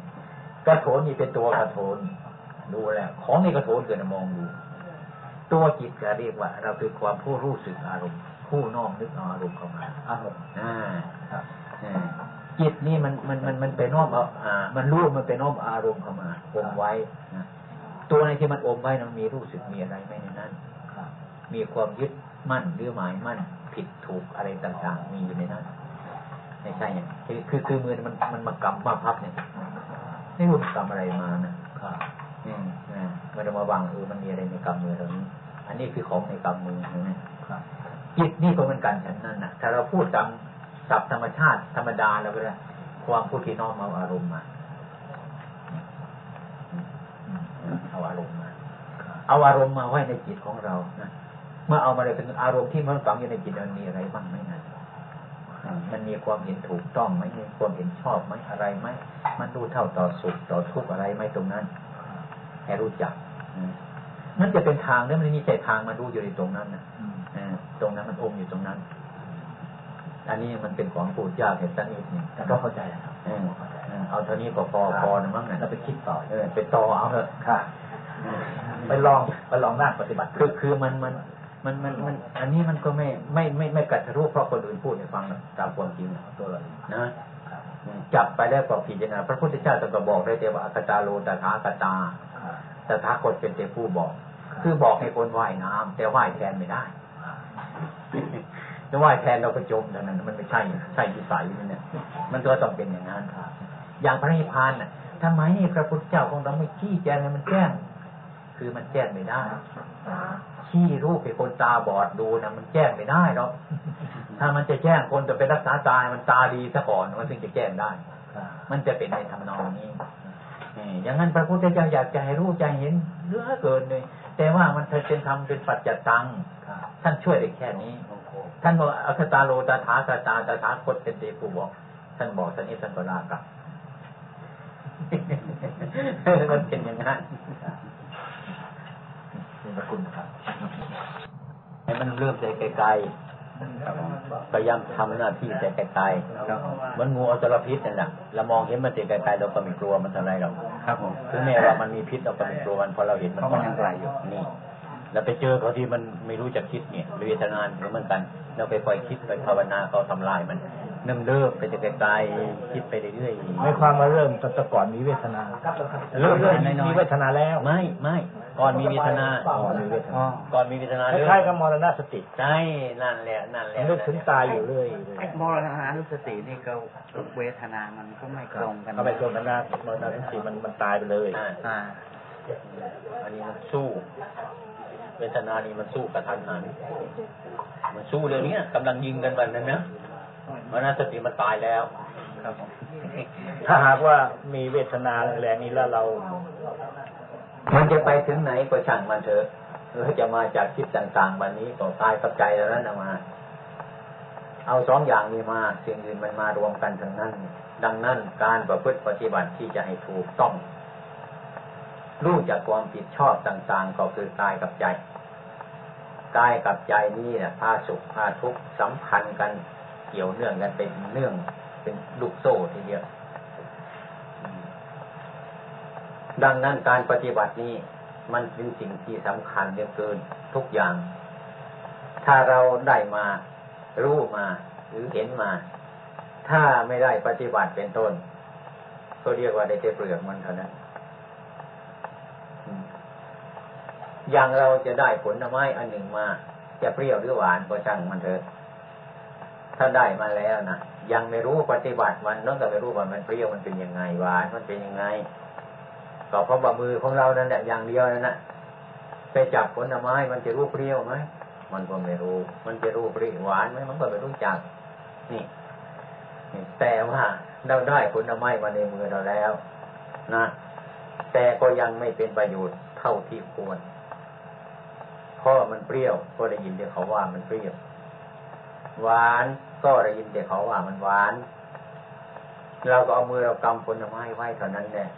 กระโถนนี่เป็นตัวกระโถนดูแล้วของในกระโถนเกิดมองดูตัวจิตจะเรียกว่า เราคือความผู้รู้สึกอารมณ์ ผู้น้อมนึกอารมณ์เข้ามาอารมณ์อ่าจิตนี่มันมันมันมันไปน้อมเอาอ่า มันรู้มันไปน้อมอารมณ์เข้ามาอมไว้นะตัวในที่มันอมไว้มันมีรู้สึกมีอะไรไหมในนั้น มีความยึดมั่นหรือหมายมั่นผิดถูกอะไรต่างๆ มีอยู่ในนั้นไม่ใช่เนี่ยคือคือมือมันมันมากำมาพับเนี่ยไม่รู้กำอะไรมานะอืมนะมันจะมาบังเออมันมีอะไรในกำมือเรานี้อันนี้คือของในกำมือใช่ไหมจิตนี่ก็เหมือนกันฉันนั่นนะถ้าเราพูดตามศัพท์ธรรมชาติธรรมดาเราก็ได้ความพูดที่น้อมเอาอารมณ์มาเอาอารมณ์มา เอาอารมณ์มาไว้ในจิตของเรานะ เมื่อเอามาเลยเป็นอารมณ์ที่มันฝังอยู่ในจิตมันมีอะไรบ้างไหมนะมันมีความเห็นถูกต้องไหมมีความเห็นชอบไหมอะไรไหมมันรู้เท่าต่อสุขต่อทุกข์อะไรไหมตรงนั้นให้รู้จักนั่นจะเป็นทางแล้วมันมีใจทางมาดูอยู่ในตรงนั้นนะตรงนั้นมันอมอยู่ตรงนั้น อันนี้มันเป็นของปูดยากเห็นสักนิดนึงก็เข้าใจครับเอาเท่านี้ก็พอพอนะมั้งนะเราไปคิดต่อเออไปต่อเอาเถอะค่ะ ไปลองไปลองนั่งปฏิบัติคือคือมันมัน มันมันมัน อันนี้มันก็ไม่ไม่ไม่ไม่กัดรู้เพราะคนอื่นพูดให้ฟังนะตามความจริงตัวเรานะจับไปแล้วก็ผิดยังไงพระพุทธเจ้าตรัสบอกได้แต่ว่าอัตตาโลตถาคตาตถาคตเป็นแต่ผู้บอก คือบอกให้คนว่ายน้ำแต่ว่ายแทนไม่ได้จะว่ายแทนเราก็จมเท่านั้น มันไม่ใช่ใช่ที่ใสนี่เนี่ย มันตัวต้องเป็นอย่างนั้นอย่างพระนิพพานน่ะทำไมพระพุทธเจ้าของเราไม่ชี้แจงให้มันแจ้ง คือมันแจ้งไม่ได้ชี้รูปให้คนตาบอดดูนะมันแจ้งไม่ได้หรอกถ้ามันจะแจ้งคนจะไปรักษาตายมันตาดีซะก่อนมันถึงจะแจ้งได้มันจะเป็นในทำนองนี้อย่างนั้นพระพุทธเจ้าอยากจะให้รู้ใจเห็นเลือเกินเลย แต่ว่ามันเป็นทำเป็นปัจจตังท่านช่วยได้แค่นี้ ท่านบอกอัคตาโลตาถาคตาตาถาคตเป็นเตปูบอก ท่านบอกท่านนี้ท่านก็ลากับมันเป็นอย่างนั้น เป็นพระคุณครับให้มันเริ่มใจไกลๆพยายามทำหน้าที่ใจไกลๆมันงูเอาจระพิษนั่นแหละเรามองเห็นมันใจไกลๆเราก็ไม่กลัวมันทำไรหรอกครับผมคือแม้ว่ามันมีพิษเราก็ไม่กลัวมันพอเราเห็นมันก็ยังไกลอยู่นี่เราไปเจอเขาที่มันไม่รู้จักคิดเนี่ยเวทนานเหมือนกัน เราไปปล่อยคิดไปภาวนาเขาทำลายมัน นึ่งเริ่มไปจะไกลๆคิดไปเรื่อยๆไม่ความมาเริ่มแต่ก่อนมีเวทนาเริ่มมีเวทนาแล้ว ไม่ไม่ก่อนมีเวทนาก่อนมีเวทนาก่อนมีเวทนาคล้ายๆกับมรณสติใช่นั่นแหละนั่นแหละนึกถึงตายอยู่เรื่อยมรณะสตินี่ก็เวทนามันก็ไม่ตรงกันก็ไม่ตรงกันนะมรณะสติมันมันตายไปเลยอ่าอันนี้มันสู้เวทนานี่มันสู้กระทันหันมันสู้เรื่องนี้กำลังยิงกันวันนั้นนะ มันน่าสติมันตายแล้วครับถ้าหากว่ามีเวทนาแรงนี้แล้วเรา มันจะไปถึงไหนก็ช่างมันเถอะหรือจะมาจากคิดต่างๆ วันนี้ก็ตายกับใจแล้วนั่นมา เอาสองอย่างนี้มาสิ่งอื่นมันมารวมกันทั้งนั้น ดังนั้นการประพฤติปฏิบัติที่จะให้ถูกต้องรู้จากความผิดชอบต่างๆ ก็คือกายกับใจกายกับใจนี่เนี่ยพาสุขพาทุกข์สัมพันธ์กัน เกี่ยวเนื่องกันเป็นเนื่องเป็นลูกโซ่ทีเดียว ดังนั้นการปฏิบัตินี้มันเป็นสิ่งที่สำคัญเหลือเกินทุกอย่าง ถ้าเราได้มารู้มา หรือเห็นมา ถ้าไม่ได้ปฏิบัติเป็นต้นก็เรียกว่าได้เปลือกมันเท่านั้นอย่างเราจะได้ผลไม้อันหนึ่งมา จะเปรี้ยวหรือหวานก็ช่างมันเถอะ ถ้าได้มาแล้วนะยังไม่รู้ปฏิบัติมันน้องก็ไม่รู้ว่ามันเปรี้ยวมันเป็นยังไงหวานมันเป็นยังไงก็เพราะว่ามือของเรานั่นแหละอย่างเดียวนั่นแหละไปจับผลไม้มันจะรู้เปรี้ยวไหมมันก็ไม่รู้ มันจะรู้เปรี้ยวหวานไหมมันก็ไม่รู้จัก นี่แต่ว่าเราได้ผลไม้มาในมือเราแล้วนะแต่ก็ยังไม่เป็นประโยชน์เท่าที่ควรเพราะมันเปรี้ยวก็ได้ยินเดี๋ยวเขาว่ามันเปรี้ยวหวาน ก็ได้ยินแต่เขาว่ามันหวาน เราก็เอามือเรากำผลไม้ไว้เท่านั้นแหละ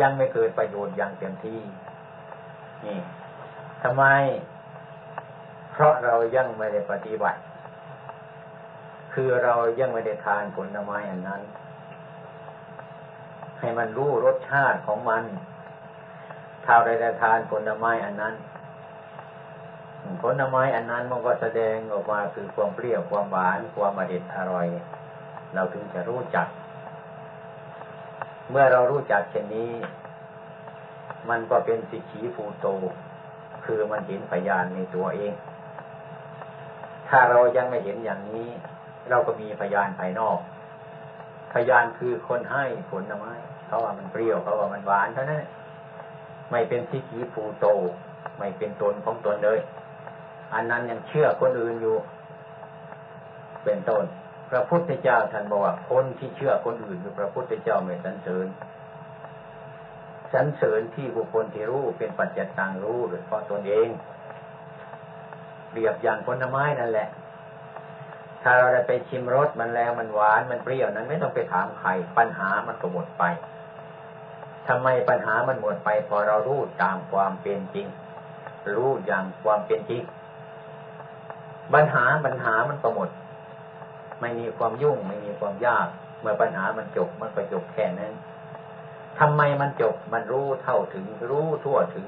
ยังไม่เกิดประโยชน์อย่างเต็มที่ นี่ทำไม เพราะเรายังไม่ได้ปฏิบัติ คือเรายังไม่ได้ทานผลไม้อันนั้น ให้มันรู้รสชาติของมันถ้าเราได้ทานผลไม้อันนั้น ผลไม้อันนั้นมันก็แสดงออกมาคือความเปรี้ยวความหวานความอร่อยอร่อย เราถึงจะรู้จัก เมื่อเรารู้จักเช่นนี้ มันก็เป็นสิขีภูโต คือมันเห็นพยานในตัวเอง ถ้าเรายังไม่เห็นอย่างนี้ เราก็มีพยานภายนอก พยานคือคนให้ผลไม้เขาว่ามันเปรี้ยวเขาว่ามันหวานเท่านั้นไม่เป็นสิขีภูโตไม่เป็นตนของตนเลย อันนั้นยังเชื่อคนอื่นอยู่ เป็นต้น พระพุทธเจ้าท่านบอกว่าคนที่เชื่อคนอื่นคือพระพุทธเจ้าไม่สันเสริญสันเสริญที่บุคคลที่รู้เป็นปัจจัยต่างรู้หรือเพราะตนเองเรียบอย่างผลไม้นั่นแหละ ถ้าเราได้ไปชิมรสมันแล้วมันหวานมันเปรี้ยวนั้นไม่ต้องไปถามใครปัญหามันก็หมดไปทำไมปัญหามันหมดไปพอเรารู้ตามความเป็นจริง รู้อย่างความเป็นจริง ปัญหาปัญหามันก็หมด ไม่มีความยุ่ง ไม่มีความยาก เมื่อปัญหามันจบมันก็จบแค่นั้นทำไมมันจบมันรู้เท่าถึง รู้ทั่วถึง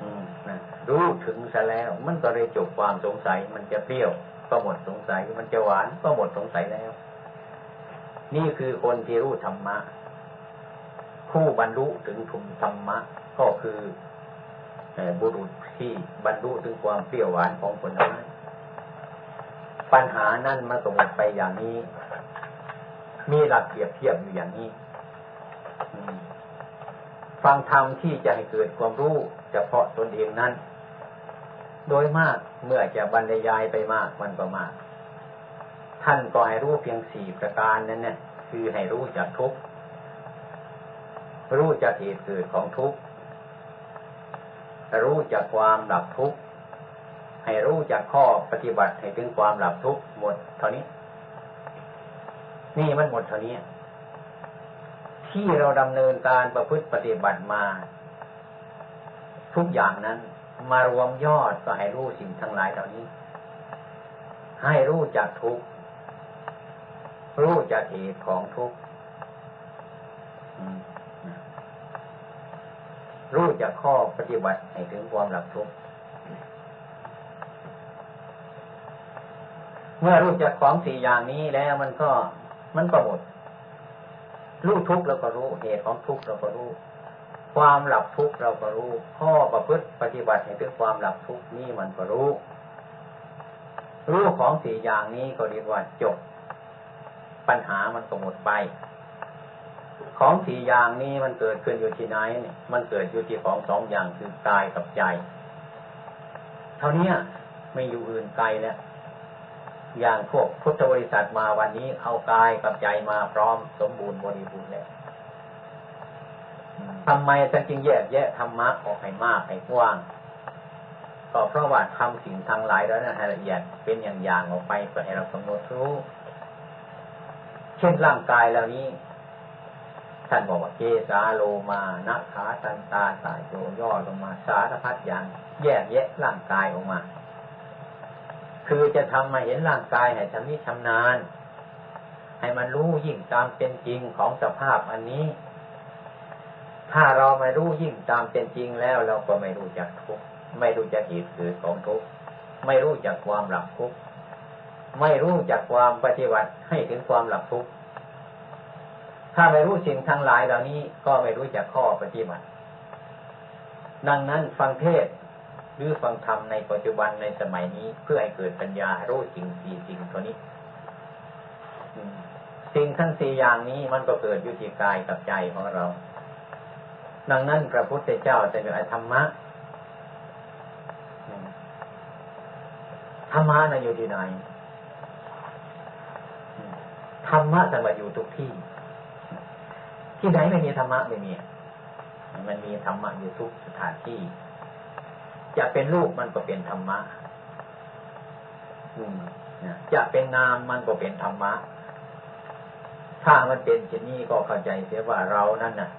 อืมนะรู้ถึงซะแล้ว มันก็เลยจบความสงสัย มันจะเปรี้ยว ก็หมดสงสัย มันจะหวานก็หมดสงสัยแล้ว นี่คือคนที่รู้ธรรมะ ผู้บรรลุถึงทุมธรรมะ ก็คือ บุรุษที่บรรลุถึงความเปรี้ยวหวานของผลไม้ปัญหานั่นมาสมมติไปอย่างนี้ มีหลักเปรียบเทียบอยู่อย่างนี้ ฟังธรรมที่จะให้เกิดความรู้เฉพาะตนเองนั้น โดยมากเมื่อจะบรรยายไปมากมันก็มาก ท่านก็ให้รู้เพียงสี่ประการนั้นเนี่ยคือให้รู้จักทุกรู้จักเหตุเกิดของทุกข์ รู้จักความหลับทุกข์ให้รู้จักข้อปฏิบัติให้ถึงความหลับทุกข์หมดเท่านี้ นี่มันหมดเท่านี้ที่เราดำเนินการประพฤติปฏิบัติมา ทุกอย่างนั้น มารวมยอดก็ให้รู้สิ่งทั้งหลายเหล่านี้ ให้รู้จักทุกข์รู้จักเหตุของทุกข์ รู้จักข้อปฏิบัติให้ถึงความหลับทุกข์เมื่อรู้จักของสี่อย่างนี้แล้วมันก็มันก็หมดรู้ทุกข์เราก็รู้เหตุของทุกข์เราก็รู้ ความหลับทุกข์เราก็รู้ ข้อประพฤติปฏิบัติให้ถึงความหลับทุกข์นี่มันก็รู้รู้ของสี่อย่างนี้ก็เรียกว่าจบ ปัญหามันก็หมดไป ของสี่อย่างนี้มันเกิดขึ้นอยู่ที่ไหนเนี่ยมันเกิดอยู่ที่ของสองอย่างคือกายกับใจ เท่านี้ไม่อยู่อื่นไกลแล้วอย่างพวกพุทธบริษัทมาวันนี้เอากายกับใจมาพร้อมสมบูรณ์บริบูรณ์แล้วทำไมท่านจึงแยกแยะธรรมะออกให้มากให้กว้างก็เพราะว่าทำสิ่งทั้งหลายแล้วนะให้ละเอียดเป็นอย่างอย่างออกไปเพื่อให้เรากำหนดรู้ เช่นร่างกายเหล่านี้ ท่านบอกว่าเกสาโลมานะขาตันตาสายโยย่อลงมา สารพัดอย่าง แยกแยะร่างกายออกมา คือจะทำมาเห็นร่างกายให้ชำนิชำนาญ ให้มันรู้ยิ่งตามเป็นจริงของสภาพอันนี้ ถ้าเราไม่รู้ยิ่งตามเป็นจริงแล้ว เราก็ไม่รู้จักทุกไม่รู้จักเหตุเกิดของทุกไม่รู้จักความหลับทุกไม่รู้จักความปฏิบัติให้ถึงความหลับทุกข์ ถ้าไม่รู้สิ่งทั้งหลายเหล่านี้ก็ไม่รู้จักข้อปฏิบัติ ดังนั้นฟังเทศหรือฟังธรรมในปัจจุบันในสมัยนี้เพื่อให้เกิดปัญญารู้สิ่งสี่สิ่งตัวนี้สิ่งทั้งสี่อย่างนี้มันก็เกิดอยู่ที่กายกับใจของเรา ดังนั้นพระพุทธเจ้าจะมีธรรมะธรรมะน่ะอยู่ที่ไหนธรรมะจะมาอยู่ทุกที่ ที่ไหนไม่มีธรรมะไม่มีมันมีธรรมะอยู่ทุกสถานที่ จะเป็นรูปมันก็เป็นธรรมะจะเป็นนามมันก็เป็นธรรมะ ถ้ามันเป็นเช่นนี้ก็เข้าใจเสียว่าเรานั่นน่ะ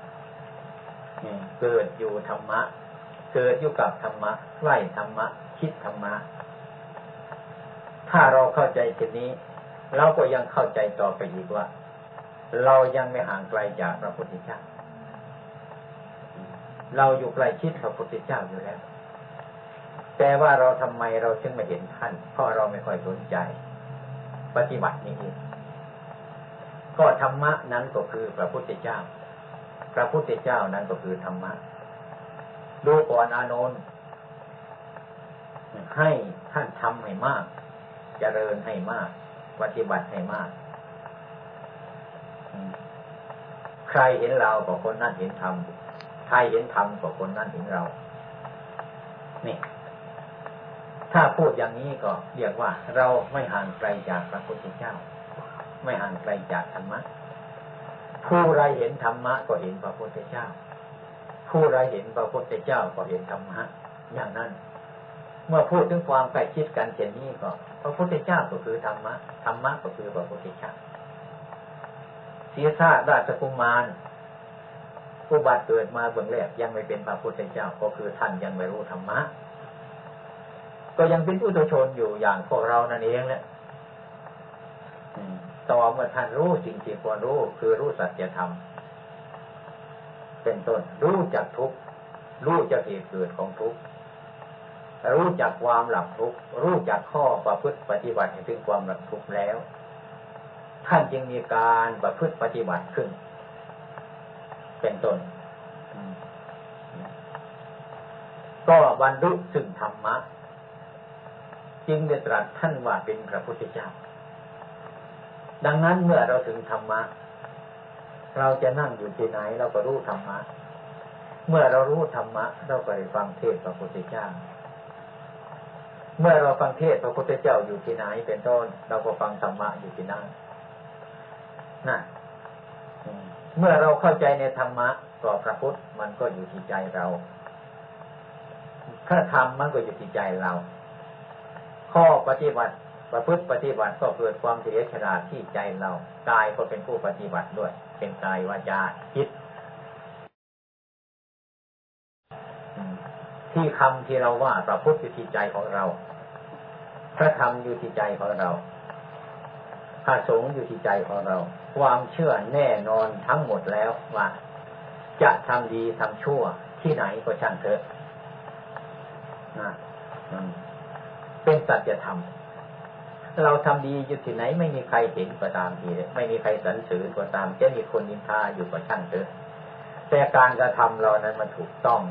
เกิดอยู่ธรรมะ เกิดอยู่กับธรรมะไหวธรรมะ คิดธรรมะ ถ้าเราเข้าใจเช่นนี้ เราก็ยังเข้าใจต่อไปอีกว่า เรายังไม่ห่างไกลจากพระพุทธเจ้า เราอยู่ใกล้ชิดพระพุทธเจ้าอยู่แล้ว แต่ว่าเราทำไมเราจึงไม่เห็นท่าน เพราะเราไม่ค่อยสนใจ ปฏิบัตินี้เองก็ธรรมะนั้นก็คือพระพุทธเจ้า พระพุทธเจ้านั้นก็คือธรรมะ ดูก่อนอานนท์ให้ท่านทำให้มากจเจริญให้มาก ปฏิบัติให้มาก ใครเห็นเราก็คนนั้นเห็นธรรมใครเห็นธรรมก็คนนั้นเห็นเรา นี่ถ้าพูดอย่างนี้ก็เรียกว่า เราไม่ห่างไกลจากพระพุทธเจ้า ไม่ห่างไกลจากธรรมะผู้ไรเห็นธรรมะก็เห็นพระพุทธเจ้า ผู้ไรเห็นพระพุทธเจ้าก็เห็นธรรมะอย่างนั้น เมื่อพูดถึงความใกล้ชิดกันเช่นนี้ก็ พระพุทธเจ้าก็คือธรรมะธรรมะก็คือพระพุทธเจ้า เสียชาราชกุมารผู้บาดเกิดมาเบื้องแรกยังไม่เป็นพระพุทธเจ้าก็คือท่านยังไม่รู้ธรรมะ ก็ยังเป็นผู้ตุชนอยู่อย่างพวกเรานั่นเองแหละต่อเมื่อท่านรู้สิ่งที่ควรรู้คือรู้สัจธรรมเป็นต้น รู้จักทุกรู้จักเหตุเกิดของทุกข์รู้จักความหลับทุกข์รู้จักข้อประพฤติปฏิบัติถึงความหลับทุกข์แล้ว ท่านจึงมีการประพฤติปฏิบัติขึ้น เป็นต้น ก็บรรลุถึงธรรมะ จึงได้ตรัสท่านว่าเป็นพระพุทธเจ้า ดังนั้นเมื่อเราถึงธรรมะ เราจะนั่งอยู่ที่ไหนเราก็รู้ธรรมะ เมื่อเรารู้ธรรมะ เราก็ได้ฟังเทศพระพุทธเจ้าเมื่อเราฟังเทศพระพุทธเจ้าอยู่ที่ไหนเป็นต้น เราก็ฟังธรรมะอยู่ที่นั่น นะเมื่อเราเข้าใจในธรรมะก็พระพุทธมันก็อยู่ที่ใจเราถ้าธรรมมันก็อยู่ที่ใจเรา ข้อปฏิบัติประพฤติปฏิบัติก็เกิดความเฉลียวฉลาดที่ใจเรากายก็เป็นผู้ปฏิบัติด้วย เป็นกายวาจาคิด ที่คำที่เราว่าประพุทธอยู่ที่ใจของเรา พระธรรมอยู่ที่ใจของเรา พระสงฆ์อยู่ที่ใจของเรา ความเชื่อแน่นอนทั้งหมดแล้วว่าจะทำดีทำชั่วที่ไหนก็ช่างเถอะนะเป็นสัจธรรมเราทำดีอยู่ที่ไหนไม่มีใครเห็นก็ตามทีไม่มีใครสรรเสริญก็ตาม จะมีคนนินทาอยู่ก็ช่างเถอะแต่การกระทำเรานั้นมันถูกต้อง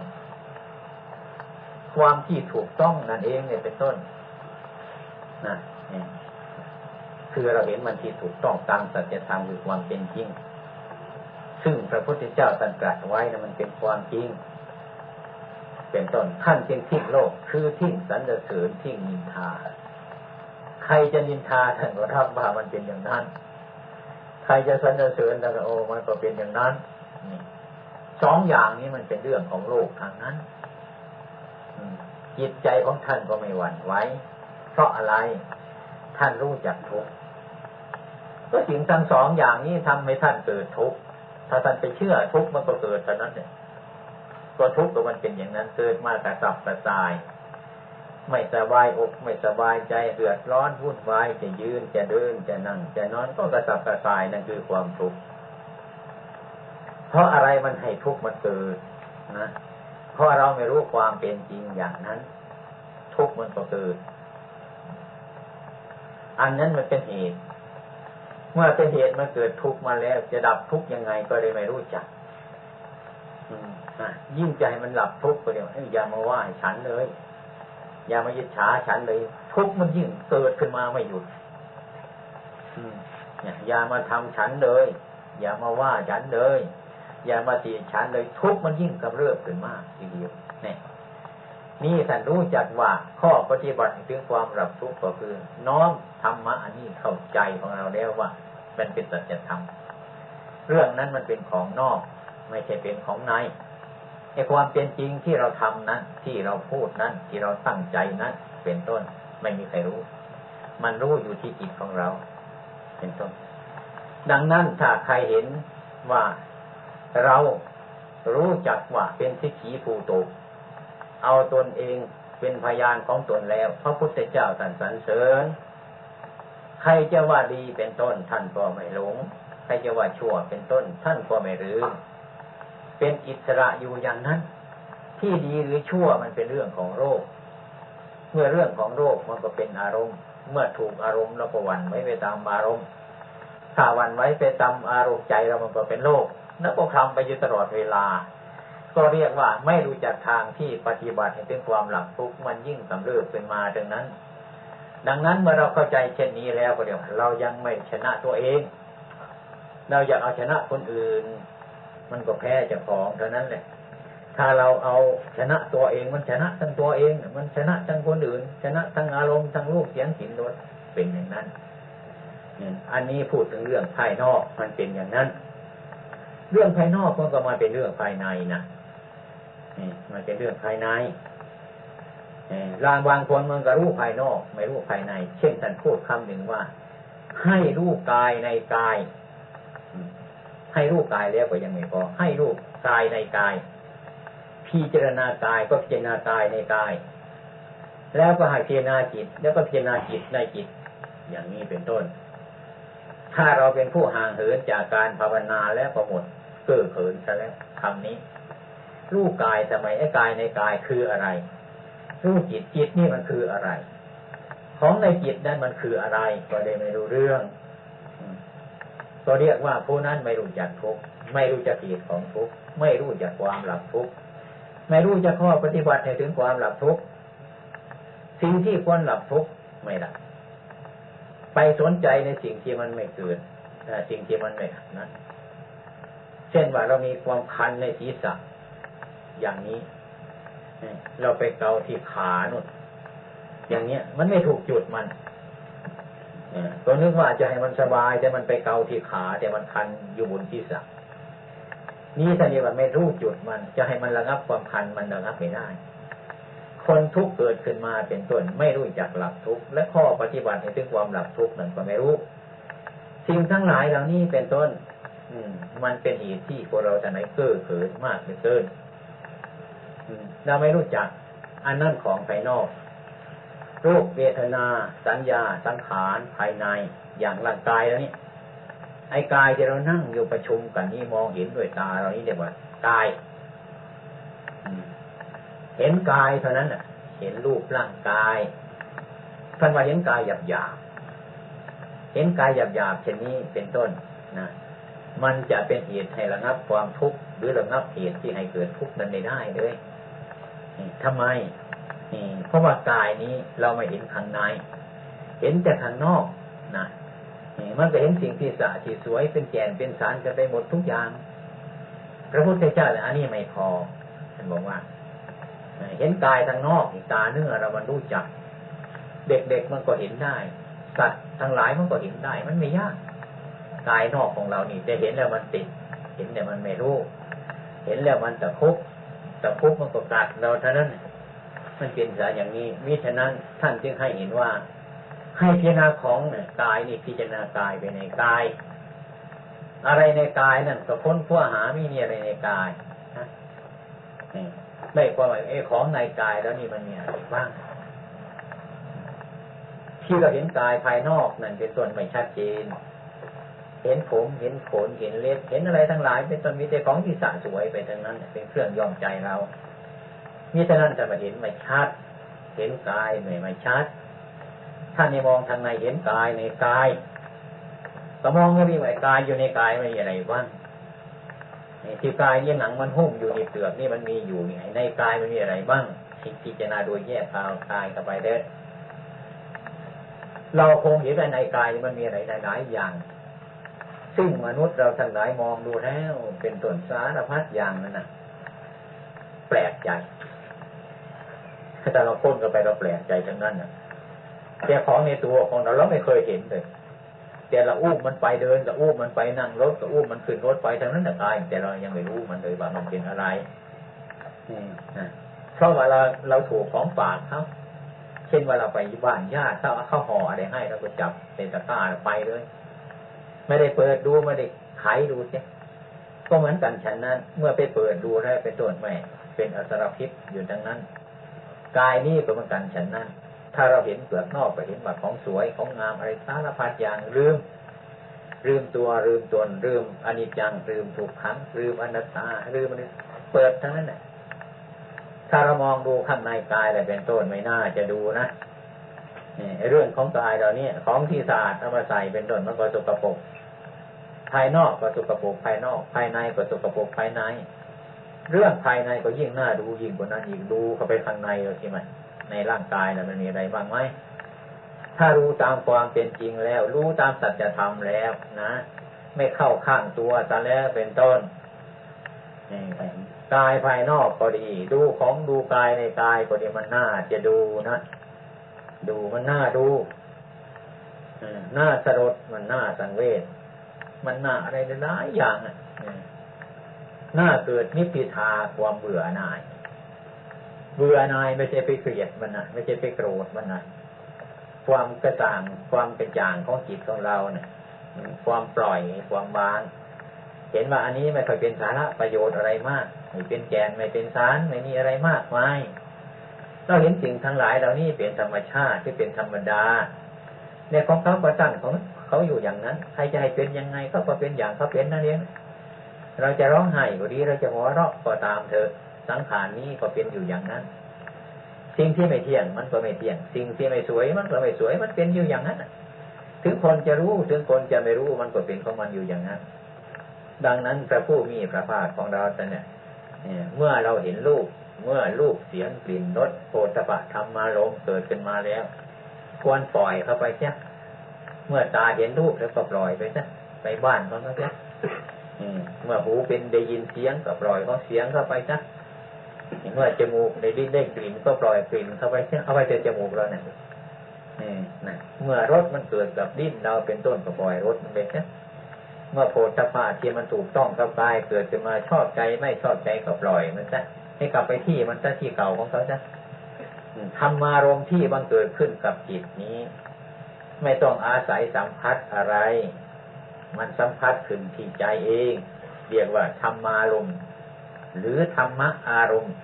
ความที่ถูกต้องนั่นเองเนี่ยเป็นต้นนะ คือเราเห็นมันที่ถูกต้องตามสัจธรรมคือความเป็นจริง ซึ่งพระพุทธเจ้าตรัสไว้นะมันเป็นความจริง เป็นต้นท่านจึงทิ้งโลก คือทิ้งสรรเสริญทิ้งนินทา ใครจะนินทาท่านก็รับว่ามันเป็นอย่างนั้น ใครจะสรรเสริญท่านก็โอ้มันก็เป็นอย่างนั้นสองอย่างนี้มันเป็นเรื่องของโลกทางนั้นจิตใจของท่านก็ไม่หวั่นไหวเพราะอะไร ท่านรู้จักทุกข์ สิ่งทั้งสองอย่างนี้ทำให้ท่านเกิดทุกข์ถ้าท่านไปเชื่อทุกข์มันก็เกิดแต่นั้นเนี่ยก็ทุกข์ก็มันเป็นอย่างนั้นเกิดมากระสับกระสาย ไม่สบายอกไม่สบายใจเดือดร้อนวุ่นวายจะยืนจะเดินจะนั่ง จะนอนก็กระสับกระส่ายนั่นคือความทุกข์เพราะอะไรมันให้ทุกข์มันเกิดนะเพราะเราไม่รู้ความเป็นจริงอย่างนั้น ทุกข์มันก็เกิด อันนั้นมันเป็นเหตุ เมื่อเป็นเหตุมันเกิดทุกมาแล้ว จะดับทุกยังไงก็เลยไม่รู้จักยิ่งใจมันหลับทุกข์ก็เดียวอย่ามาว่าฉันเลย อย่ามายึดฉาฉันเลย ทุกมันยิ่งเกิดขึ้นมาไม่หยุดอย่ามาทำฉันเลย อย่ามาว่าฉันเลย อย่ามาตีฉันเลย ทุกมันยิ่งกำเริบขึ้นมากทีเดียวเนี่ย นี่ท่านรู้จักว่าข้อปฏิบัติถึงความรับทุกข์ก็คือ น้อมธรรมะอันนี้เข้าใจของเราแล้วว่า มันเป็นสัจธรรมเรื่องนั้นมันเป็นของนอก ไม่ใช่เป็นของในในความเป็นจริงที่เราทำนั้น ที่เราพูดนั้น ที่เราตั้งใจนั้น เป็นต้นไม่มีใครรู้ มันรู้อยู่ที่จิตของเรา เป็นต้น ดังนั้นถ้าใครเห็นว่าเรารู้จักว่าเป็นทิฏฐิภูโต เอาตนเองเป็นพยานของตนแล้วพระพุทธเจ้าท่านสรรเสริญ ใครจะว่าดีเป็นต้นท่านก็ไม่หลง ใครจะว่าชั่วเป็นต้น ท่านก็ไม่รื้อเป็นอิสระอยู่อย่างนั้น ที่ดีหรือชั่วมันเป็นเรื่องของโรค เมื่อเรื่องของโรคมันก็เป็นอารมณ์ เมื่อถูกอารมณ์เราก็วันไว้ไปตามอารมณ์ถ้าวันไว้ไปตามอารมณ์ใจเรามันก็เป็นโรคแล้วก็ทำไปอยู่ตลอดเวลา ก็เรียกว่าไม่รู้จักทางที่ปฏิบัติให้ถึงความหลับทุกข์มันยิ่งกำเริบขึ้นมาดังนั้น ดังนั้นเมื่อเราเข้าใจเช่นนี้แล้วก็เดี๋ยวเรายังไม่ชนะตัวเอง เราอยากเอาชนะคนอื่น มันก็แพ้เจ้าของเท่านั้นแหละถ้าเราเอาชนะตัวเองมันชนะทั้งตัวเอง มันชนะทั้งคนอื่น ชนะทั้งอารมณ์ทั้งรูปเสียงกลิ่นรสเป็นอย่างนั้นอันนี้พูดถึงเรื่องภายนอกมันเป็นอย่างนั้น เรื่องภายนอกมันก็มาเป็นเรื่องภายในนะ มันเป็นเรื่องภายในลางบางคนมันก็รู้ภายนอก ไม่รู้ภายใน เช่นท่านพูดคำหนึ่งว่า ให้รู้กายในกาย ให้รู้กายแล้วก็ยังไม่พอ ให้รู้กายในกาย พิจารณากายก็พิจารณากายในกาย แล้วก็ห้พิจารณาจิต แล้วก็พิจารณาจิตในจิต อย่างนี้เป็นต้น ถ้าเราเป็นผู้ห่างเหินจากการภาวนาแล้วก็หมดเกิดเขินซะแล้วคำนี้ รู้กายทำไมไอ้กายในกายคืออะไร รู้จิตจิตนี่มันคืออะไร ของในจิตนั้นมันคืออะไร ก็เลยไม่รู้เรื่อง ก็เรียกว่าผู้นั้นไม่รู้จักทุกไม่รู้จักเหตุของทุกไม่รู้จักความหลับทุกไม่รู้จักข้อปฏิบัติให้ถึงความหลับทุกสิ่งที่ควรหลับทุกไม่หลับไปสนใจในสิ่งที่มันไม่เกิดสิ่งที่มันไม่นั้นเช่นว่าเรามีความคันในศีรษะ อย่างนี้ เราไปเกาที่ขานุนอย่างเนี้ย มันไม่ถูกจุดมันตัวนึกว่าจะให้มันสบาย แต่มันไปเกาที่ขา แต่มันคันอยู่บนที่สักนี่ท่านเรียกว่าไม่รู้จุดมัน จะให้มันระงับความคันมันระงับไม่ได้ คนทุกข์เกิดขึ้นมาเป็นต้นไม่รู้จักหลับทุกข์และข้อปฏิบัติในถึงความหลับทุกข์นั่นก็ไม่รู้สิ่งทั้งหลายเหล่านี้เป็นต้น อืม มันเป็นเหตุที่พวกเราจะไหนเก้อเขินมากเหลือเกิน เราไม่รู้จัก อันนั้นของภายนอก รูปเวทนา สัญญา สังขารภายใน อย่างร่างกายแล้วนี่ไอ้กายที่เรานั่งอยู่ประชุมกันนี่มองเห็นด้วยตาเรานี่เรียกว่ากาย เห็นกายเท่านั้นอะ เห็นรูปร่างกายท่านว่าเห็นกายหยาบหยาบเห็นกายหยาบหยาบเช่นนี้เป็นต้นนะมันจะเป็นเหตุให้ระงับความทุกข์หรือระงับเหตุที่ให้เกิดทุกข์นั้นไม่ได้เลย ทำไมเพราะว่ากายนี้เราไม่เห็นข้างใน เห็นแต่ข้างนอกนะมันก็เห็นสิ่งที่สะที่สวยเป็นแก่นเป็นสารกันไปหมดทุกอย่าง พระพุทธเจ้าแต่อันนี้ไม่พอท่านบอกว่า เห็นกายทางนอกตาเนื้อเรามันรู้จัก เด็กๆมันก็เห็นได้ สัตว์ทั้งหลายมันก็เห็นได้ มันไม่ยากกายนอกของเรานี่จะเห็นแล้วมันติด เห็นแต่มันไม่รู้ เห็นแล้วมันจะคุก ตะคุบมันก็กัดเราเท่านั้น มันเป็นสาอย่างนี้ มิฉะนั้นท่านจึงให้เห็นว่า ให้พิจารณาของเนี่ยกายนี่พิจารณากายไปในกาย อะไรในกายนั่นก็ค้นคว้าหาไม่มีอะไรในกายไม่ความหมายไอ้ของในกายแล้วนี่มันมีอะไรบ้างที่เราเห็นกายภายนอกนั่นเป็นส่วนไม่ชัดเจน เห็นผมเห็นขนเห็นเล็บเห็นอะไรทั้งหลาย เป็นต้นมีแต่ของที่สะสวยไปทั้งนั้น เป็นเครื่องยอมใจเรามีแต่นั้นจะมาเห็นไม่ชัด เห็นกายไม่ไม่ชัดท่านในมองทางในเห็นกายในกายก็มองก็มีว่ากายอยู่ในกายไม่มีอะไรบ้างที่กายเนี่หนังมันหุ้มอยู่ในเปลือกนี่มันมีอยู่นี่ในกายมันมีอะไรบ้างพิจารณาโดยแยกกายกายกันไปเด้อเราคงเห็นว่ในกายมันมีอะไรหลายอย่าง ซึ่งมนุษย์เราทั้งหลายมองดูแล้วเป็นต้นสารพัดอย่างนั้นนะแปลกใจแต่เราค้นกันไปเราแปลกใจทั้งนั้นน่ะแต่ของในตัวของเราเราไม่เคยเห็นเลย แต่เราอุ้มมันไปเดินเราอุ้มมันไปนั่งรถเราอุ้มมันขึ้นรถไปทั้งนั้นแต่กายแต่เรายังไม่รู้มันเลยว่ามันเป็นอะไรเพราะว่าเราเราถูกของฝากเขาเช่นว่าเราไปบ้านญาติเขาเขาห่ออะไรให้เราก็จับเป็นตะกร้าไปเลย ไม่ได้เปิดดูไม่ได้ไขดูเสียก็เหมือนกันฉันนั้น เมื่อไปเปิดดูแล้วไปตรวจไม่เป็นอสรพิษอยู่ดังนั้น กายนี้ก็เหมือนกันฉันนั้น ถ้าเราเห็นเปลือกนอกไปเห็นว่าของสวยของงามอะไรสารพัดอย่างลืมลืมตัวลืมตนลืมอนิจจังลืมถูกขังลืมอนัตตาลืมอะไรเปิดทั้งนั้นแหละถ้าเรามองดูข้างในกายอะไรเป็นต้นไม่น่าจะดูนะ เรื่องของกายเราเนี่ยของที่สะอาดเอามาใส่เป็นต้นมันก็สกปรกภายนอกก็สกปรกภายนอก ภายในก็สกปรกภายใน เรื่องภายในก็ยิ่งน่าดูยิ่งกว่านั้นอีกดูเข้าไปข้างในเลยใช่ไหมในร่างกายนะมันมีอะไรบ้างไหมถ้ารู้ตามความเป็นจริงแล้ว รู้ตามสัจธรรมแล้วนะไม่เข้าข้างตัวแต่แล้วเป็นต้นกายภายนอกก็ดี ดูของดูกายในกายก็ดีมันน่าจะดูนะ ดูมันน่าดูน่าสลดมันน่าสังเวชมันน่าอะไรหลายอย่างอะน่าเกิดนิพพิทาความเบื่อหน่าย เบื่อหน่ายไม่ใช่ไปเกลียดมันนะไม่ใช่ไปโกรธมันนะความกระจ่างความกระจ่างของจิตของเราเนี่ยความปล่อยความวาง เห็นว่าอันนี้ไม่ค่อยเป็นสาระประโยชน์อะไรมากไม่เป็นแกนไม่เป็นสารไม่มีอะไรมากมาย เราเห็นสิ่งทั้งหลายเหล่านี้เป็นธรรมชาติที่เป็นธรรมดาในของเขาก็ตั้งของเขาอยู่อย่างนั้น ใครจะให้เป็นยังไงเขาก็เป็นอย่างเขาเป็นนั่นเองเราจะร้องไห้ก็ดีเราจะหัวเราะก็ตามเธอะสังขารนี้ก็เป็นอยู่อย่างนั้น สิ่งที่ไม่เที่ยงมันก็ไม่เที่ยง สิ่งที่ไม่สวยมันก็ไม่สวยมันเป็นอยู่อย่างนั้นถึงคนจะรู้ถึงคนจะไม่รู้มันก็เป็นของมันอยู่อย่างนั้น ดังนั้นพระผู้มีพระภาคของเราเนี่ยเมื่อเราเห็นรูป เมื่อรูปเสียงกลิ่นรสโผฏฐะธรรมารมเกิดขึ้นมาแล้ว ควรปล่อยเข้าไปเสียเมื่อตาเห็นรูปแล้วก็ปล่อยไปซะไปบ้านเขาเสียเมื่อหูเป็นได้ยินเสียงก็ปล่อยเขาเสียงเข้าไปซะเมื่อจมูกได้ดิ้นได้กลิ่นก็ปล่อยกลิ่นเข้าไปเสียเอาไปเจอจมูกเราเนี่ยนะเมื่อรสมันเกิดกับดิ้นเราเป็นต้นก็ปล่อยรสมันไปซะเมื่อโพธาภาที่มันถูกต้องกับกายเกิดขึ้นมาชอบใจไม่ชอบใจก็ปล่อยมันซะ ให้กลับไปที่มันซะที่เก่าของเขาซะธรรมารมที่บังเกิดขึ้นกับจิตนี้ ไม่ต้องอาศัยสัมผัสอะไร มันสัมผัสขึ้นที่ใจเอง เรียกว่าธรรมารมหรือธรรมะอารมณ์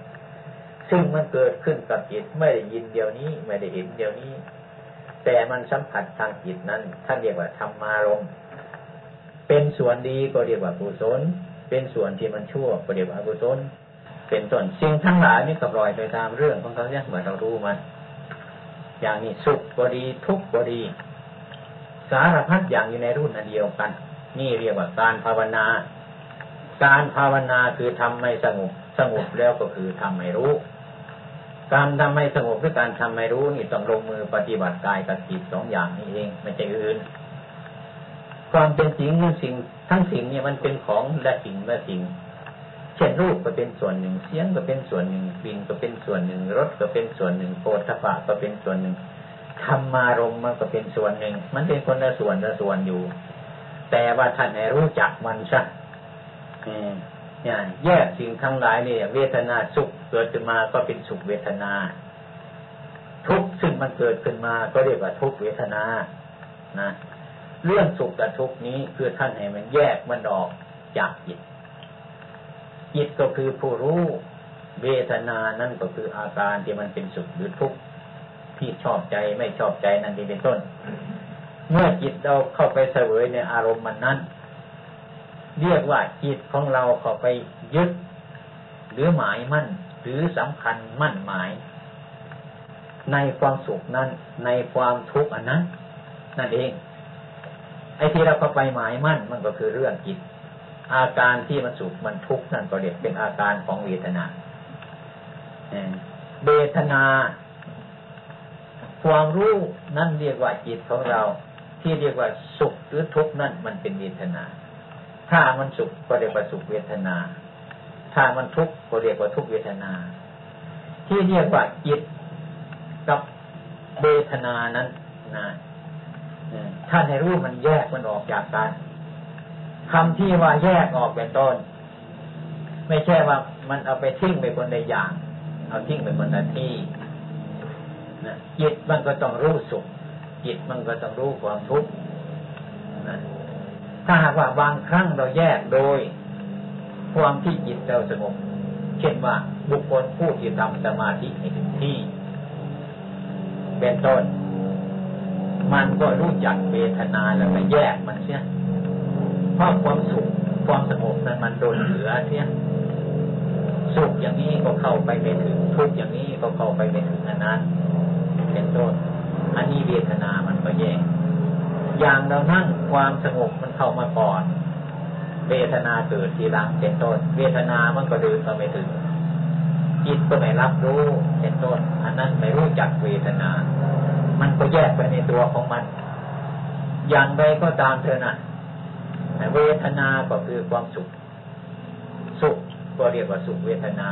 ซึ่งมันเกิดขึ้นกับจิตไม่ได้ยินเดียวนี้ ไม่ได้เห็นเดียวนี้ แต่มันสัมผัสทางจิตนั้นท่านเรียกว่าธรรมารมณ์เป็นส่วนดีก็เรียกว่ากุศลเป็นส่วนที่มันชั่วก็เรียกว่าอกุศล เป็นต้นสิ่งทั้งหลายนี่ก็ปล่อยไปตามเรื่องของเขาเนี่ยเหมือนเรารู้มันอย่างนี้สุขก็ดีทุกข์ก็ดี สารพัดอย่างอยู่ในรุ่นอันเดียวกัน นี่เรียกว่าการภาวนา การภาวนาคือทำไม่สงบสงบแล้วก็คือทำไม่รู้ การทำไม่สงบหรือการทำไม่รู้นี่ต้องลงมือปฏิบัติกายกับจิตสองอย่างนี้เองไม่ใช่อื่น ความเป็นจริงสิ่งทั้งสิ่งเนี่ยมันเป็นของและสิ่งและสิ่ง ช่นรูปก็เป็นส่วนหนึ่ง เสียงก็เป็นส่วนหนึ่งกลิ่นก็เป็นส่วนหนึ่งรสก็เป็นส่วนหนึ่งโพธภะก็เป็นส่วนหนึ่งธรรมารมมันก็เป็นส่วนหนึ่ง มันเป็นคนละส่วนละส่วนอยู่ แต่ว่าท่านให้รู้จักมันซะเนี่ยแยกสิ่งทั้งหลายนี่เวทนาสุขเกิดขึ้นมาก็เป็นสุขเวทนา ทุกซึ่งมันเกิดขึ้นมาก็เรียกว่าทุกเวทนานะเรื่องสุขกับทุกนี้คือท่านให้มันแยกมันออกจากจิต จิตก็คือผู้รู้เวทนานั่นก็คืออาการที่มันเป็นสุขหรือทุกข์ที่ชอบใจไม่ชอบใจนั่นเป็นต้น เมื่อจิตเราเข้าไปเสวยในอารมณ์มันนั้น เรียกว่าจิตของเราเข้าไปยึด หรือหมายมั่น หรือสำคัญมั่นหมาย ในความสุขนั้น ในความทุกข์อันนั้น นั่นเอง ไอ้ที่เราเข้าไปหมายมั่นมันก็คือเรื่องจิต อาการที่มันสุขมันทุกข์นั่นก็เรียกเป็นอาการของเวทนาเวทนา ความรู้นั่นเรียกว่าจิตของเรา ที่เรียกว่าสุขหรือทุกข์นั่นมันเป็นเวทนา ถ้ามันสุขก็เรียกว่าสุขเวทนา ถ้ามันทุกข์ก็เรียกว่าทุกเวทนา ที่เรียกว่าจิตกับเวทนานั้นนะท่านให้รู้มันแยกมันออกจากกัน คำที่ว่าแยกออกเป็นต้น ไม่ใช่ว่ามันเอาไปทิ้งไปคนใดอย่าง เอาทิ้งไปคนละที่นะจิตมันก็ต้องรู้สุข จิตมันก็ต้องรู้ความทุกข์นะถ้าหากว่าบางครั้งเราแยกโดย ความที่จิตเราสงบเช่นว่าบุคคลผู้ที่ทำสมาธิให้ถึงที่เป็นต้น มันก็รู้จักเวทนาแล้วก็แยกมันเสีย เพราความสุขความสงบนั้นมันโดนเหลือเสียสุขอย่างนี้ก็เข้าไปไม่ถึง ทุกอย่างนี้ก็เข้าไปไม่ถึงอนั้นเป็นต้นอันนี้เวทนามันก็แยกอย่างเรานั่งความสงบมันเข้ามาก่อน เวทนาเกิดทีหลังเป็นต้น เวทนามันก็เดินเข้าไปถึงจิตก็ไม่รับรู้เป็นต้นอันนั้นไม่รู้จักเวทนา มันก็แยกไปในตัวของมัน อย่างใดก็ตามเถอะนะ เวทนาก็คือความสุข สุขก็เรียกว่าสุขเวทนา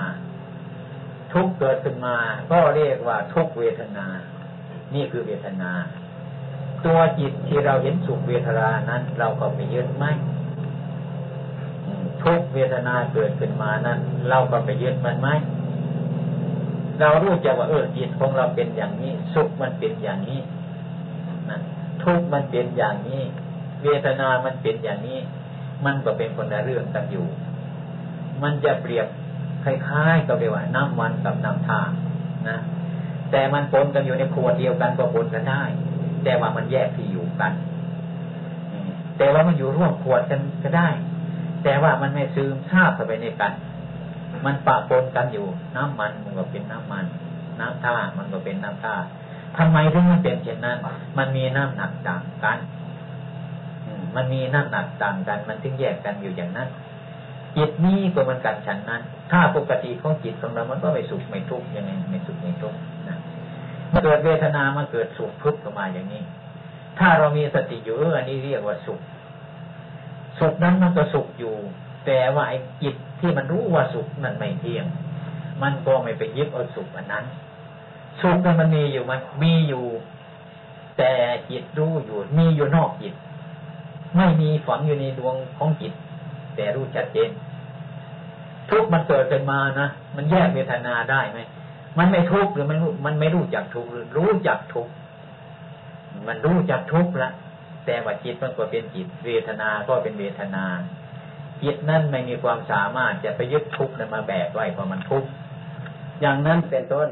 ทุกเกิดขึ้นมา ก็เรียกว่าทุกเวทนา นี่คือเวทนา ตัวจิตที่เราเห็นสุขเวทนานั้น เราก็ไปยึดไหมทุกเวทนาเกิดขึ้นมานั้น เราก็ไปยึดมันไหมเรารู้จักว่าเออจิตของเราเป็นอย่างนี้ สุขมันเป็นอย่างนี้นะทุกมันเป็นอย่างนี้ เวทนามันเป็นอย่างนี้ มันก็เป็นคนละเรื่องกันอยู่ มันจะเปรียบคล้ายๆกับเรียกว่าน้ำมันกับน้ำทางนะ แต่มันปนกันอยู่ในขวดเดียวกันก็ปนกันได้ แต่ว่ามันแยกที่อยู่กัน แต่ว่ามันอยู่ร่วมขวดกันก็ได้ แต่ว่ามันไม่ซึมซาบเข้าไปในกัน มันปะปนกันอยู่ น้ำมันมันก็เป็นน้ำมัน น้ำท่ามันก็เป็นน้ำท่าทำไมถึงมันเป็นเช่นนั้น มันมีน้ำหนักต่างกัน มันมีน้ำหนักต่างกัน มันถึงแยกกันอยู่อย่างนั้น จิตนี้ก็มันกันฉันนั้น ถ้าปกติของจิตของเรา มันก็ไม่สุขไม่ทุกข์ยังไงไม่สุขไม่ทุกข์นะมื่อเกิดเวทนามาเกิดสุขทุกข์ขึ้นมาอย่างนี้ ถ้าเรามีสติอยู่อันนี้เรียกว่าสุข สุขนั้นมันก็สุขอยู่ แต่ว่าไอ้จิตที่มันรู้ว่าสุขนั้นไม่เที่ยง มันก็ไม่ไปยึดเอาสุขอันนั้น สุขมันมีอยู่มันมีอยู่ แต่จิตรู้อยู่ มีอยู่นอกจิต ไม่มีฝังอยู่ในดวงของจิต แต่รู้ชัดเจน ทุกมันเกิดขึ้นมานะมันแยกเวทนาได้ไหมมันไม่ทุกหรือมันมันไม่รู้จักทุกหรือรู้จักทุกมันรู้จักทุกละแต่ว่าจิตมันก็เป็นจิต เวทนาก็เป็นเวทนาจิตนั่นไม่มีความสามารถจะไปยึดทุกข์มาแบกไว้เพราะมันทุกข์อย่างนั้นเป็นต้น